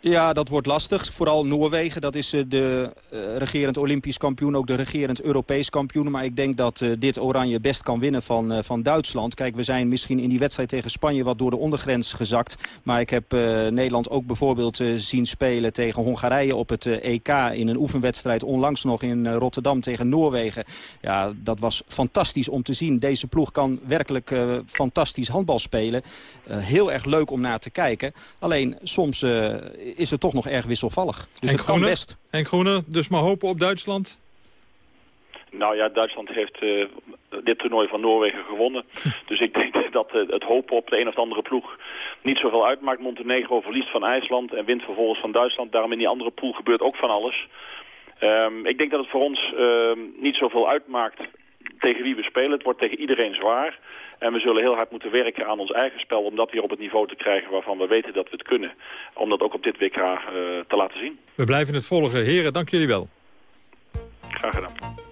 Ja, dat wordt lastig. Vooral Noorwegen, dat is eh, de uh, regerend Olympisch kampioen, ook de regerend Europees kampioen. Maar ik denk dat uh, dit Oranje best kan winnen van, van Duitsland. Kijk, we zijn misschien in die wedstrijd tegen Spanje wat door de ondergrens gezakt. Maar ik heb Nederland ook bijvoorbeeld zien spelen tegen Hongarije op het EK... in een oefenwedstrijd onlangs nog in Rotterdam tegen Noorwegen. Ja, dat was fantastisch om te zien. Deze ploeg kan werkelijk fantastisch handbal spelen. heel erg leuk om naar te kijken. Alleen soms is het toch nog erg wisselvallig. Dus het kan best. En Groene, dus maar hopen op Duitsland? Nou ja, Duitsland heeft uh, dit toernooi van Noorwegen gewonnen. dus ik denk dat uh, het hopen op de een of andere ploeg niet zoveel uitmaakt. Montenegro verliest van IJsland en wint vervolgens van Duitsland. Daarom in die andere pool gebeurt ook van alles. Um, ik denk dat het voor ons uh, niet zoveel uitmaakt tegen wie we spelen. Het wordt tegen iedereen zwaar. En we zullen heel hard moeten werken aan ons eigen spel... om dat weer op het niveau te krijgen waarvan we weten dat we het kunnen. Om dat ook op dit WK uh, te laten zien. We blijven het volgen. Heren, dank jullie wel. Graag gedaan.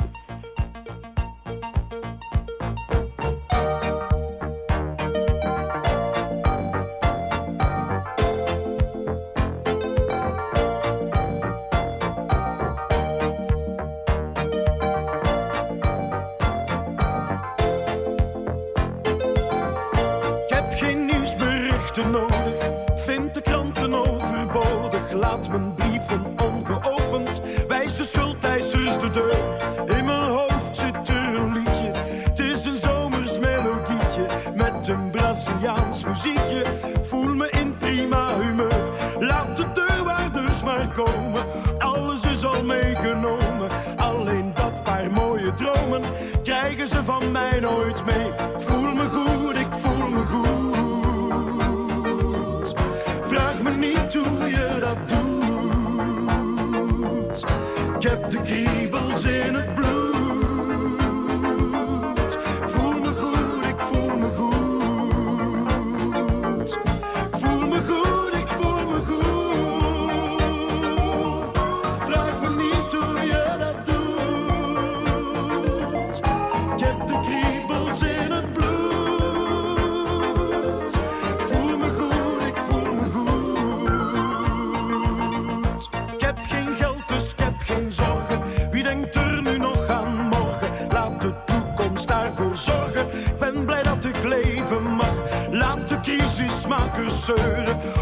Laat mijn brieven ongeopend. Wijs de schuldeisers de deur. In mijn hoofd zit een liedje. Het is een zomers melodietje. Met een Braziliaans muziekje. Voel me in prima humeur. Laat de deurwaarders maar komen. Alles is al meegenomen. Alleen dat paar mooie dromen krijgen ze van mij nooit mee.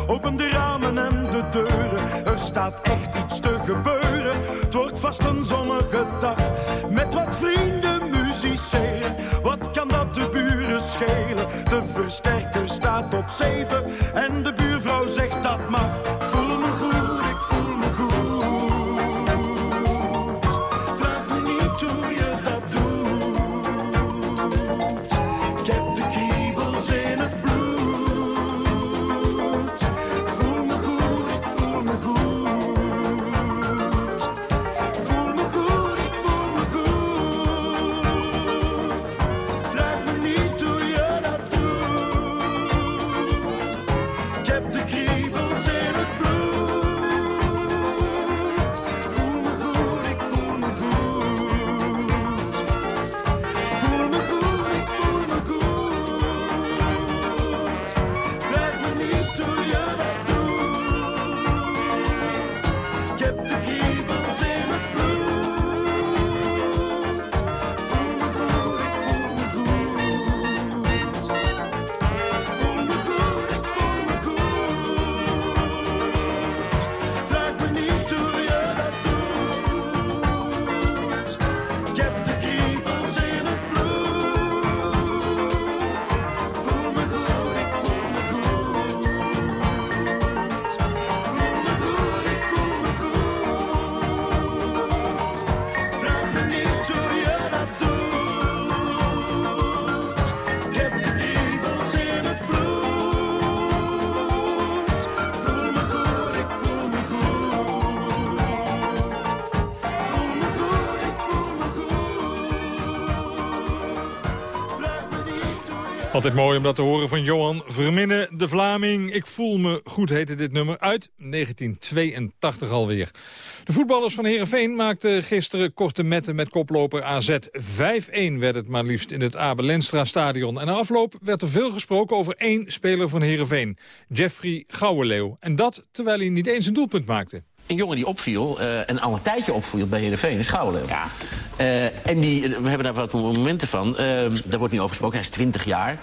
Open de ramen en de deuren. Er staat echt iets te gebeuren. Het wordt vast een zonnige dag. Met wat vrienden musiceren. Wat kan dat de buren schelen? De versterker staat op zeven. Altijd mooi om dat te horen van Johan Verminnen, de Vlaming. Ik voel me goed, heette dit nummer, uit 1982 alweer. De voetballers van Heerenveen maakten gisteren korte metten met koploper AZ. 5-1 werd het maar liefst in het Abel Lenstra stadion. En na afloop werd er veel gesproken over één speler van Heerenveen. Jeffrey Gouwenleeuw. En dat terwijl hij niet eens een doelpunt maakte. Een jongen die opviel, uh, en al een tijdje opviel bij Heerenveen, is Schouwleeuw. Ja. Uh, en die, we hebben daar wat momenten van. Uh, daar wordt niet over gesproken, hij is 20 jaar.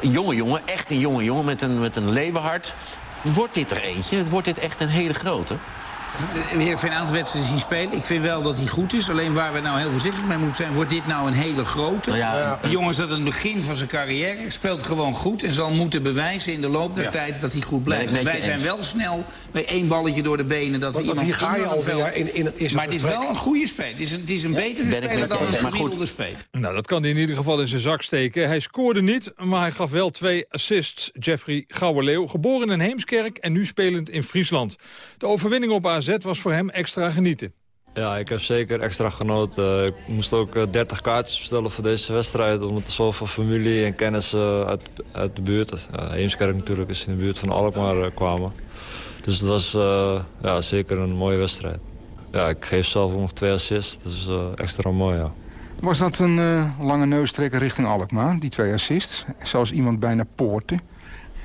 een jonge jongen, echt een jonge jongen met een, met een leeuwenhart. Wordt dit er eentje? Wordt dit echt een hele grote? Heer een aantal wedstrijden zien spelen. Ik vind wel dat hij goed is. Alleen waar we nou heel voorzichtig mee moeten zijn... wordt dit nou een hele grote? Nou ja, de jongen is dat aan het begin van zijn carrière. Speelt gewoon goed en zal moeten bewijzen in de loop der tijd... dat hij goed blijft. Nee, wij zijn wel snel bij één balletje door de benen. Dat want, hier ga je in, in, is Maar het is wel een goede speler. Het is een, het is een betere speler dan een gemiddelde speler. Nou, dat kan hij in ieder geval in zijn zak steken. Hij scoorde niet, maar hij gaf wel twee assists. Jeffrey Gouwenleeuw, geboren in Heemskerk en nu spelend in Friesland. De overwinning op AZ was voor hem extra genieten. Ja, ik heb zeker extra genoten. Ik moest ook 30 eh, kaartjes bestellen voor deze wedstrijd... omdat er zoveel familie en kennis uit, uit de buurt... Ja, Heemskerk natuurlijk is in de buurt van Alkmaar eh, kwamen. Dus dat was uh, ja, zeker een mooie wedstrijd. Ja, ik geef zelf ook nog twee assists, dus uh, extra mooi, ja. Was dat een lange neustrekker richting Alkmaar, die twee assists? Zoals iemand bijna poorten?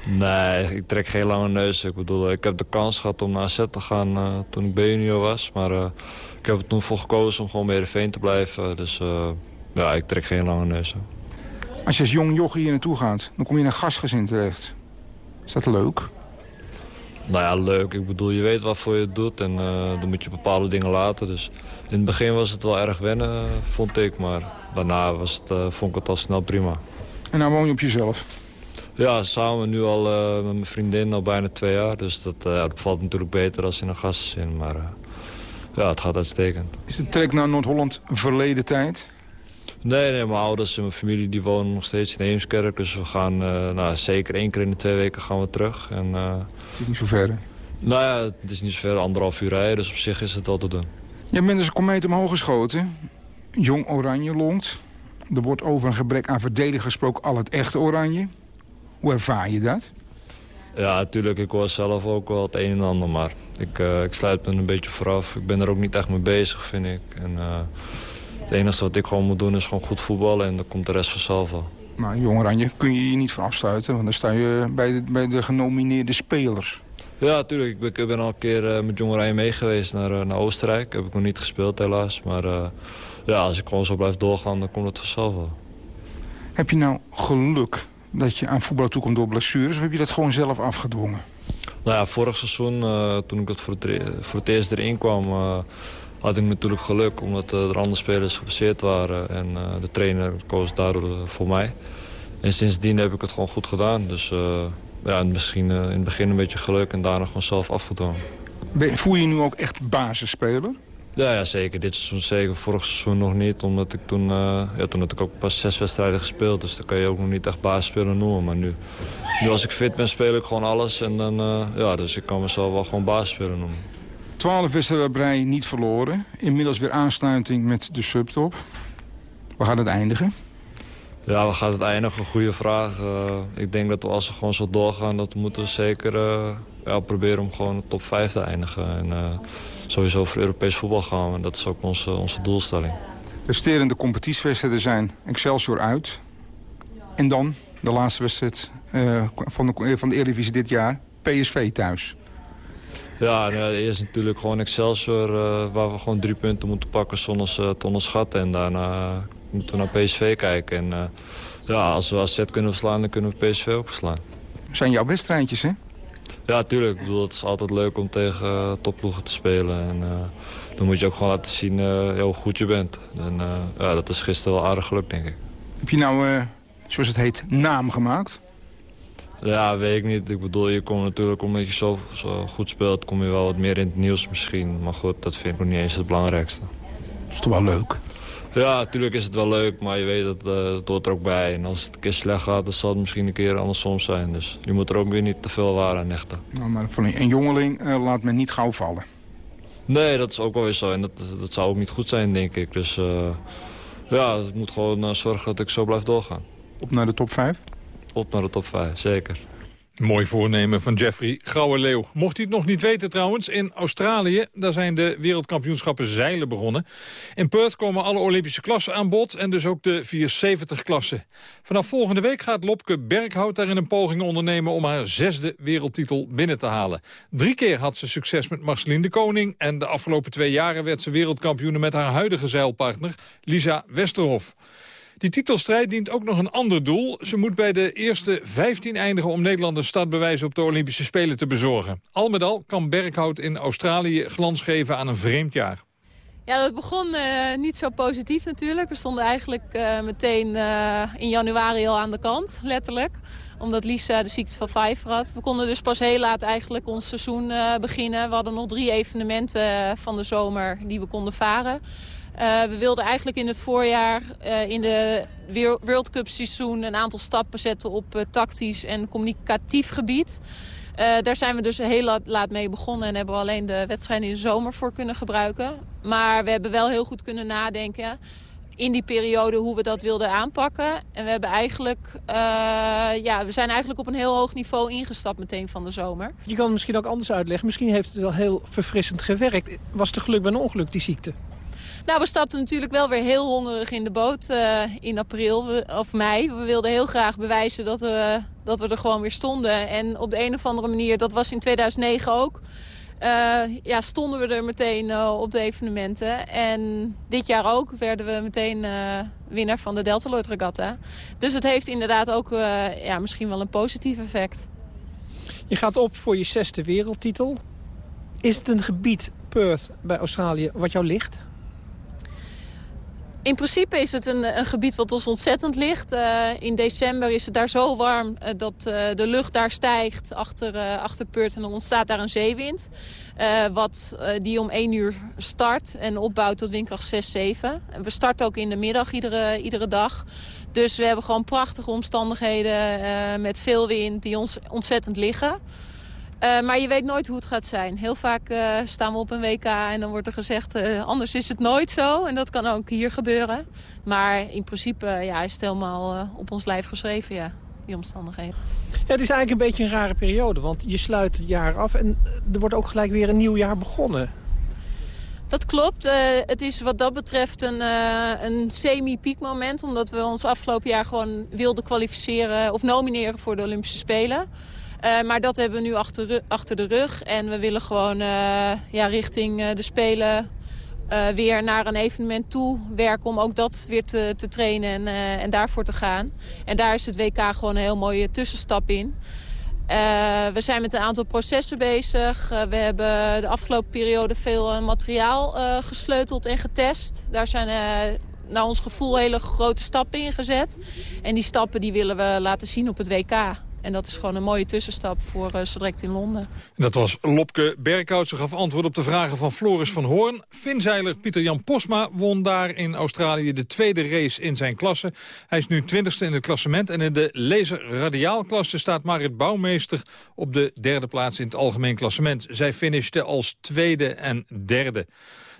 Nee, ik trek geen lange neus. Ik bedoel, ik heb de kans gehad om naar AZ te gaan uh, toen ik B-junior was. Maar uh, ik heb er toen voor gekozen om gewoon bij de Veen te blijven. Dus uh, ja, ik trek geen lange neus. Als je als jong jochie hier naartoe gaat, dan kom je in een gastgezin terecht. Is dat leuk? Nou ja, leuk. Ik bedoel, je weet wat voor je het doet en dan moet je bepaalde dingen laten. Dus in het begin was het wel erg wennen, vond ik. Maar daarna was het, vond ik het al snel prima. En nou woon je op jezelf? Ja, samen nu al uh, met mijn vriendin al bijna twee jaar. Dus dat, uh, dat valt natuurlijk beter als in een gastzin. Maar uh, ja, het gaat uitstekend. Is de trek naar Noord-Holland verleden tijd? Nee, nee, mijn ouders en mijn familie die wonen nog steeds in Eemskerk. Dus we gaan nou, zeker één keer in de twee weken gaan we terug. En, het is niet zo ver, Nou ja, het is niet zo ver, anderhalf uur rijden. Dus op zich is het wel te doen. Jij bent dus een komeet omhoog geschoten. Jong Oranje longt. Er wordt over een gebrek aan verdedigen gesproken al het echte Oranje. Hoe ervaar je dat? Ja, natuurlijk. Ik hoor zelf ook wel het een en ander. Maar ik, uh, ik sluit me een beetje vooraf. Ik ben er ook niet echt mee bezig, vind ik. En, uh, het enige wat ik gewoon moet doen is gewoon goed voetballen. En dan komt de rest vanzelf wel. Maar Jong Oranje kun je je niet van afsluiten. Want dan sta je bij de, bij de genomineerde spelers. Ja, natuurlijk. Ik ben, ik ben al een keer uh, met Jong Oranje mee geweest naar, naar Oostenrijk. Heb ik nog niet gespeeld helaas. Maar ja, als ik gewoon zo blijf doorgaan, dan komt het vanzelf wel. Heb je nou geluk dat je aan voetbal toekomt door blessures? Of heb je dat gewoon zelf afgedwongen? Nou ja, vorig seizoen, uh, toen ik het voor, het, voor het eerst erin kwam... Uh, had ik natuurlijk geluk, omdat uh, er andere spelers geblesseerd waren. En de trainer koos daardoor voor mij. En sindsdien heb ik het gewoon goed gedaan. Dus ja, misschien in het begin een beetje geluk en daarna gewoon zelf afgedwongen. Voel je je nu ook echt basisspeler? Ja, ja, zeker. Dit seizoen zeker. Vorig seizoen nog niet. Omdat ik toen, uh, ja, toen had ik ook pas zes wedstrijden gespeeld. Dus dan kan je ook nog niet echt basisspeler noemen. Maar nu, nu als ik fit ben, speel ik gewoon alles. En dan, uh, ja, dus ik kan mezelf wel gewoon basisspeler noemen. Twaalf wedstrijden niet verloren. Inmiddels weer aansluiting met de subtop. Waar gaat het eindigen? Ja, waar gaat het eindigen? Goede vraag. Uh, ik denk dat we, als we gewoon zo doorgaan, dat moeten we zeker ja, proberen om gewoon de top 5 te eindigen. En, sowieso voor Europees voetbal gaan we. Dat is ook onze, onze doelstelling. Resterende competitiewedstrijden zijn Excelsior uit. En dan de laatste wedstrijd uh, van, de, van de Eredivisie dit jaar, PSV thuis. Ja, nou, eerst natuurlijk gewoon Excelsior, uh, waar we gewoon drie punten moeten pakken zonder uh, te onderschatten. En daarna moeten we naar PSV kijken. En uh, ja, als we AZ kunnen verslaan, dan kunnen we PSV ook verslaan. zijn jouw wedstrijdjes, hè? Ja, tuurlijk. Ik bedoel, het is altijd leuk om tegen uh, topploegen te spelen. En, uh, dan moet je ook gewoon laten zien uh, hoe goed je bent. En ja, dat is gisteren wel aardig geluk, denk ik. Heb je nou, zoals het heet, naam gemaakt? Ja, weet ik niet. Ik bedoel, je komt natuurlijk omdat je zo, zo, goed speelt... kom je wel wat meer in het nieuws misschien. Maar goed, dat vind ik nog niet eens het belangrijkste. Dat is toch wel leuk? Ja, natuurlijk is het wel leuk, maar je weet dat uh, het hoort er ook bij. En als het een keer slecht gaat, dan zal het misschien een keer andersom zijn. Dus je moet er ook weer niet te veel waar aan hechten. Nou, maar een jongeling uh, laat men niet gauw vallen. Nee, dat is ook wel weer zo. En dat, dat zou ook niet goed zijn, denk ik. Dus uh, ja, ik moet gewoon zorgen dat ik zo blijf doorgaan. Op naar de top 5? Op naar de top 5, zeker. Mooi voornemen van Jeffrey Grauwe-Leeuw. Mocht u het nog niet weten trouwens, in Australië... daar zijn de wereldkampioenschappen zeilen begonnen. In Perth komen alle Olympische klassen aan bod... en dus ook de 470-klasse. Vanaf volgende week gaat Lopke Berghout daarin een poging ondernemen... om haar zesde wereldtitel binnen te halen. Drie keer had ze succes met Marceline de Koning... en de afgelopen twee jaren werd ze wereldkampioen... met haar huidige zeilpartner Lisa Westerhof. Die titelstrijd dient ook nog een ander doel. Ze moet bij de eerste 15 eindigen om Nederland een startbewijs op de Olympische Spelen te bezorgen. Al met al kan Berghout in Australië glans geven aan een vreemd jaar. Ja, dat begon uh, niet zo positief natuurlijk. We stonden eigenlijk uh, meteen uh, in januari al aan de kant, letterlijk. Omdat Lisa de ziekte van Pfeiffer had. We konden dus pas heel laat eigenlijk ons seizoen beginnen. We hadden nog drie evenementen van de zomer die we konden varen. Uh, we wilden eigenlijk in het voorjaar uh, in de World Cup seizoen een aantal stappen zetten op uh, tactisch en communicatief gebied. daar zijn we dus heel laat, laat, mee begonnen en hebben we alleen de wedstrijden in de zomer voor kunnen gebruiken. Maar we hebben wel heel goed kunnen nadenken in die periode hoe we dat wilden aanpakken. En we, hebben eigenlijk, ja, we zijn eigenlijk op een heel hoog niveau ingestapt meteen van de zomer. Je kan het misschien ook anders uitleggen. Misschien heeft het wel heel verfrissend gewerkt. Was het geluk bij een ongeluk, die ziekte? Nou, we stapten natuurlijk wel weer heel hongerig in de boot uh, in april of mei. We wilden heel graag bewijzen dat we, dat we er gewoon weer stonden. En op de een of andere manier, dat was in 2009 ook... Uh, ja, stonden we er meteen uh, op de evenementen. En dit jaar ook werden we meteen winnaar van de Deltaloid Regatta. Dus het heeft inderdaad ook ja, misschien wel een positief effect. Je gaat op voor je zesde wereldtitel. Is het een gebied, Perth, bij Australië, wat jou ligt? In principe is het een, een, gebied wat ons ontzettend ligt. Uh, in december is het daar zo warm uh, dat uh, de lucht daar stijgt achter, achter Perth. En dan ontstaat daar een zeewind. wat die om 1 uur start en opbouwt tot windkracht 6, 7. En we starten ook in de middag iedere, iedere dag. Dus we hebben gewoon prachtige omstandigheden met veel wind die ons ontzettend liggen. Uh, maar je weet nooit hoe het gaat zijn. Heel vaak uh, staan we op een WK en dan wordt er gezegd... Uh, anders is het nooit zo. En dat kan ook hier gebeuren. Maar in principe ja, is het helemaal op ons lijf geschreven, ja, die omstandigheden. Ja, het is eigenlijk een beetje een rare periode. Want je sluit het jaar af en er wordt ook gelijk weer een nieuw jaar begonnen. Dat klopt. het is wat dat betreft een, een semi-piekmoment. Omdat we ons afgelopen jaar gewoon wilden kwalificeren... of nomineren voor de Olympische Spelen... Uh, maar dat hebben we nu achter, achter, de rug. En we willen gewoon uh, ja, richting uh, de Spelen weer naar een evenement toe werken... om ook dat weer te, te trainen en, en, daarvoor te gaan. En daar is het WK gewoon een heel mooie tussenstap in. we zijn met een aantal processen bezig. we hebben de afgelopen periode veel materiaal gesleuteld en getest. Daar zijn naar ons gevoel hele grote stappen in gezet. En die stappen die willen we laten zien op het WK. En dat is gewoon een mooie tussenstap voor uh, zo direct in Londen. Dat was Lopke Berkhout. Ze gaf antwoord op de vragen van Floris van Hoorn. Finzeiler Pieter-Jan Posma won daar in Australië de tweede race in zijn klasse. Hij is nu twintigste in het klassement. En in de laser radiaalklasse staat Marit Bouwmeester op de derde plaats in het algemeen klassement. Zij finishte als tweede en derde.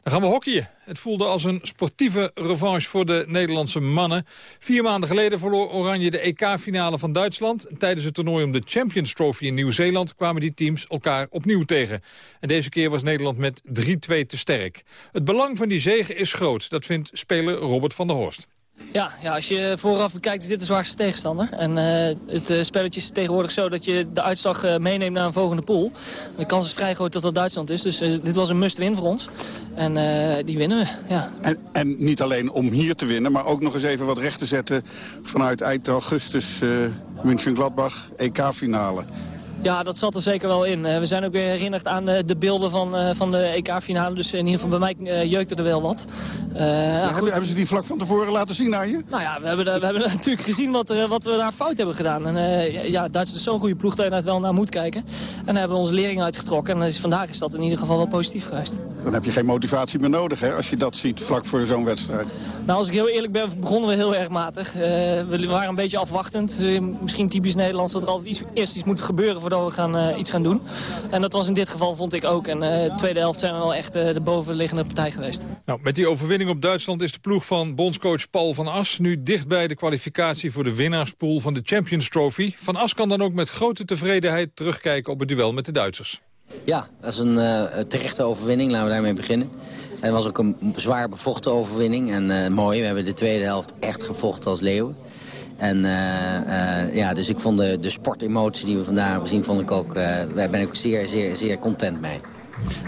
Dan gaan we hockeyen. Het voelde als een sportieve revanche voor de Nederlandse mannen. Vier maanden geleden verloor Oranje de EK-finale van Duitsland. Tijdens het toernooi om de Champions Trophy in Nieuw-Zeeland... kwamen die teams elkaar opnieuw tegen. En deze keer was Nederland met 3-2 te sterk. Het belang van die zege is groot. Dat vindt speler Robert van der Horst. Ja, ja, als je vooraf bekijkt is dit de zwaarste tegenstander. En uh, het uh, spelletje is tegenwoordig zo dat je de uitslag uh, meeneemt naar een volgende pool. De kans is vrij groot dat dat Duitsland is. Dus dit was een must-win voor ons. En die winnen we, ja. En, en, niet alleen om hier te winnen, maar ook nog eens even wat recht te zetten... vanuit eind augustus München-Gladbach EK-finale. Ja, dat zat er zeker wel in. we zijn ook weer herinnerd aan de beelden van, van de EK-finale. Dus in ieder geval bij mij jeukte er wel wat. Uh, ja, hebben, hebben, ze die vlak van tevoren laten zien aan je? Nou ja, we hebben, we hebben natuurlijk gezien wat, er, wat we daar fout hebben gedaan. En uh, ja, Duitsland is zo'n goede ploeg dat je daar wel naar moet kijken. En daar hebben we onze lering uitgetrokken. En dus vandaag is dat in ieder geval wel positief geweest. Dan heb je geen motivatie meer nodig, hè, als je dat ziet vlak voor zo'n wedstrijd. Nou, als ik heel eerlijk ben, begonnen we heel erg matig. we waren een beetje afwachtend. misschien typisch Nederlands dat er altijd iets, eerst iets moet gebeuren voordat we gaan, iets gaan doen. En dat was in dit geval, vond ik ook. En de tweede helft zijn we wel echt de bovenliggende partij geweest. Nou, met die overwinning op Duitsland is de ploeg van bondscoach Paul van As... nu dicht bij de kwalificatie voor de winnaarspool van de Champions Trophy. Van As kan dan ook met grote tevredenheid terugkijken op het duel met de Duitsers. Ja, dat is een uh, terechte overwinning. Laten we daarmee beginnen. Het was ook een zwaar bevochten overwinning. En uh, mooi, we hebben de tweede helft echt gevochten als leeuwen. En uh, ja, dus ik vond de, sportemotie die we vandaag hebben gezien, vond ik ook, daar ben ik ook zeer, zeer, zeer content mee.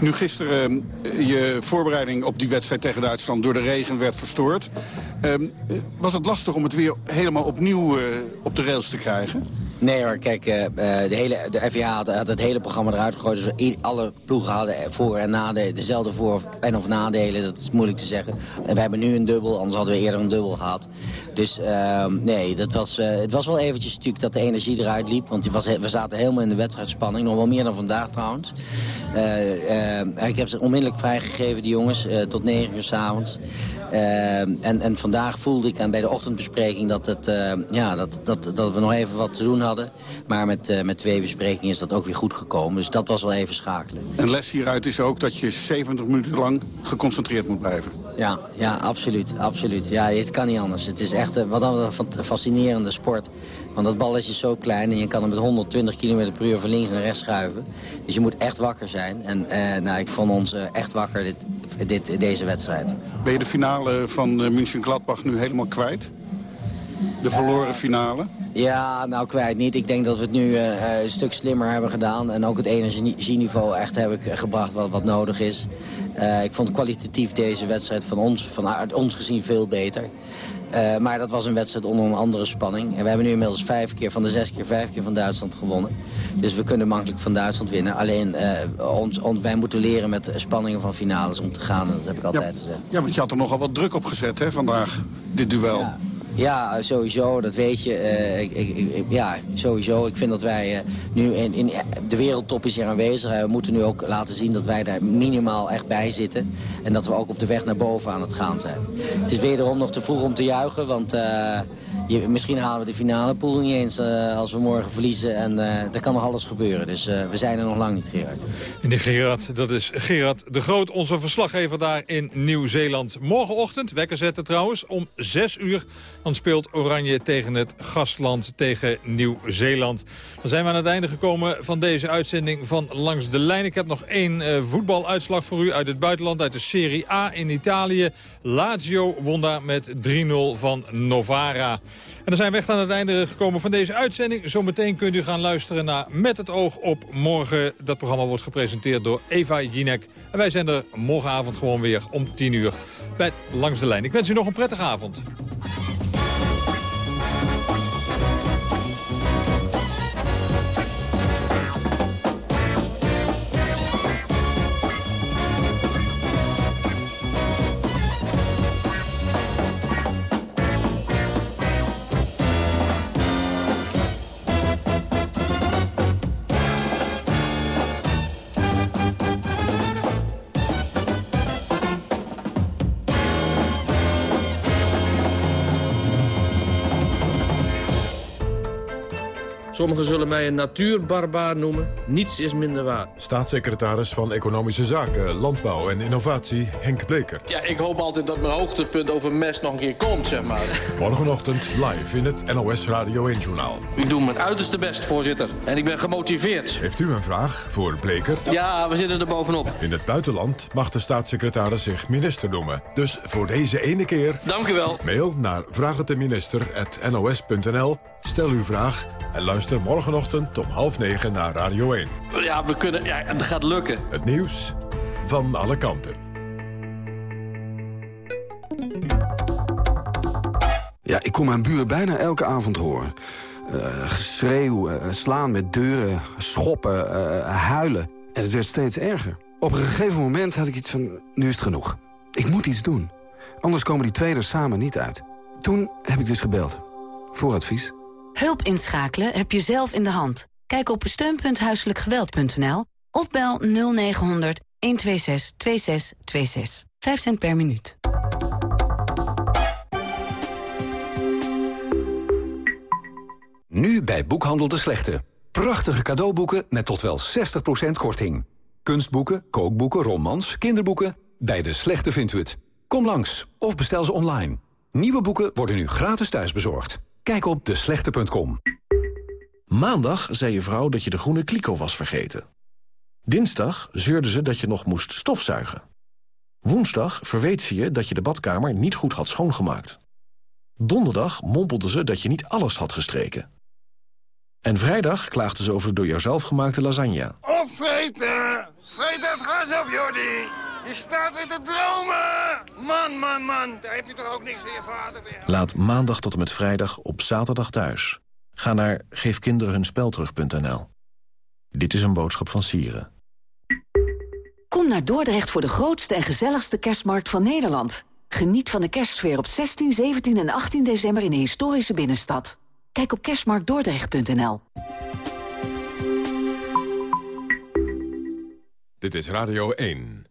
Nu gisteren je voorbereiding op die wedstrijd tegen Duitsland door de regen werd verstoord. was het lastig om het weer helemaal opnieuw op de rails te krijgen? Nee hoor, kijk, uh, de, hele, de FIA had, het hele programma eruit gegooid. Dus alle ploegen hadden voor- en nadelen, dezelfde voor- en of nadelen. Dat is moeilijk te zeggen. En we hebben nu een dubbel, anders hadden we eerder een dubbel gehad. Dus uh, nee, dat was, uh, het was wel eventjes natuurlijk dat de energie eruit liep. Want we zaten helemaal in de wedstrijdspanning. Nog wel meer dan vandaag trouwens. ik heb ze onmiddellijk vrijgegeven, die jongens, tot negen uur s'avonds. en, en vandaag voelde ik aan bij de ochtendbespreking dat, het, ja, dat, dat, dat we nog even wat te doen hadden maar met, uh, met twee besprekingen is dat ook weer goed gekomen. Dus dat was wel even schakelen. Een les hieruit is ook dat je 70 minuten lang geconcentreerd moet blijven. Ja, ja absoluut. absoluut. Ja, het kan niet anders. Het is echt uh, wat een fascinerende sport. Want dat balletje is zo klein en je kan hem met 120 km per uur van links naar rechts schuiven. Dus je moet echt wakker zijn. En uh, nou, ik vond ons echt wakker dit, dit, deze wedstrijd. Ben je de finale van München-Gladbach nu helemaal kwijt? De verloren finale? Ja, nou kwijt niet. Ik denk dat we het nu uh, een stuk slimmer hebben gedaan. En ook het energieniveau echt heb ik gebracht wat, wat nodig is. Uh, ik vond kwalitatief deze wedstrijd van ons, vanuit ons gezien veel beter. Uh, maar dat was een wedstrijd onder een andere spanning. En we hebben nu inmiddels vijf keer van de zes keer vijf keer van Duitsland gewonnen. Dus we kunnen makkelijk van Duitsland winnen. Alleen ons, ons, wij moeten leren met spanningen van finales om te gaan. Dat heb ik altijd ja, gezegd. Ja, want je had er nogal wat druk op gezet hè, vandaag, dit duel. Ja. Ja, sowieso, dat weet je. Uh, ik, ik, ja, sowieso. Ik vind dat wij uh, nu in, in, de wereldtop is hier aanwezig. we moeten nu ook laten zien dat wij daar minimaal echt bij zitten. En dat we ook op de weg naar boven aan het gaan zijn. Het is wederom nog te vroeg om te juichen, want... Je, misschien halen we de finale pool niet eens als we morgen verliezen. En uh, er kan nog alles gebeuren. Dus we zijn er nog lang niet, Gerard. En Gerard, dat is Gerard de Groot, onze verslaggever daar in Nieuw-Zeeland. Morgenochtend, wekker zetten trouwens, om 6 uur. Speelt Oranje tegen het gastland tegen Nieuw-Zeeland. Dan zijn we aan het einde gekomen van deze uitzending van Langs de Lijn. Ik heb nog één voetbaluitslag voor u uit het buitenland, uit de Serie A in Italië. Lazio won daar met 3-0 van Novara. En dan zijn we echt aan het einde gekomen van deze uitzending. Zometeen kunt u gaan luisteren naar Met het oog op morgen. Dat programma wordt gepresenteerd door Eva Jinek. En wij zijn er morgenavond gewoon weer om 10 uur bij Langs de Lijn. Ik wens u nog een prettige avond. Sommigen zullen mij een natuurbarbaar noemen. Niets is minder waar. Staatssecretaris van Economische Zaken, Landbouw en Innovatie, Henk Bleker. Ja, ik hoop altijd dat mijn hoogtepunt over mes nog een keer komt, zeg maar. Morgenochtend live in het NOS Radio 1-journaal. Ik doe mijn uiterste best, voorzitter. En ik ben gemotiveerd. Heeft u een vraag voor Bleker? Ja, we zitten er bovenop. In het buitenland mag de staatssecretaris zich minister noemen. Dus voor deze ene keer... Dank u wel. Mail naar vraagteminister.nos.nl. Stel uw vraag en luister morgenochtend om half negen naar Radio 1. Ja, we kunnen, ja, het gaat lukken. Het nieuws van alle kanten. Ja, ik kom mijn buren bijna elke avond horen. Uh, geschreeuw, uh, slaan met deuren, schoppen, uh, huilen. En het werd steeds erger. Op een gegeven moment had ik iets van, nu is het genoeg. Ik moet iets doen. Anders komen die twee er samen niet uit. Toen heb ik dus gebeld. Voor advies. Hulp inschakelen heb je zelf in de hand. Kijk op steun.huiselijkgeweld.nl of bel 0900 126 2626. 5 cent per minuut. Nu bij Boekhandel de Slechte. Prachtige cadeauboeken met tot wel 60% korting. Kunstboeken, kookboeken, romans, kinderboeken. Bij De Slechte vindt u het. Kom langs of bestel ze online. Nieuwe boeken worden nu gratis thuisbezorgd. Kijk op deslechte.com. Maandag zei je vrouw dat je de groene kliko was vergeten. Dinsdag zeurde ze dat je nog moest stofzuigen. Woensdag verweet ze je dat je de badkamer niet goed had schoongemaakt. Donderdag mompelde ze dat je niet alles had gestreken. En vrijdag klaagde ze over de door jouzelf gemaakte lasagne. Opvreten! Vreet het gas op, Jordi! Je staat weer te dromen! Man, man, man, daar heb je toch ook niks voor je vader weer. Laat maandag tot en met vrijdag op zaterdag thuis. Ga naar geefkinderenhunspelterug.nl. Dit is een boodschap van Sieren. Kom naar Dordrecht voor de grootste en gezelligste kerstmarkt van Nederland. Geniet van de kerstsfeer op 16, 17 en 18 december in de historische binnenstad. Kijk op kerstmarktdordrecht.nl. Dit is Radio 1.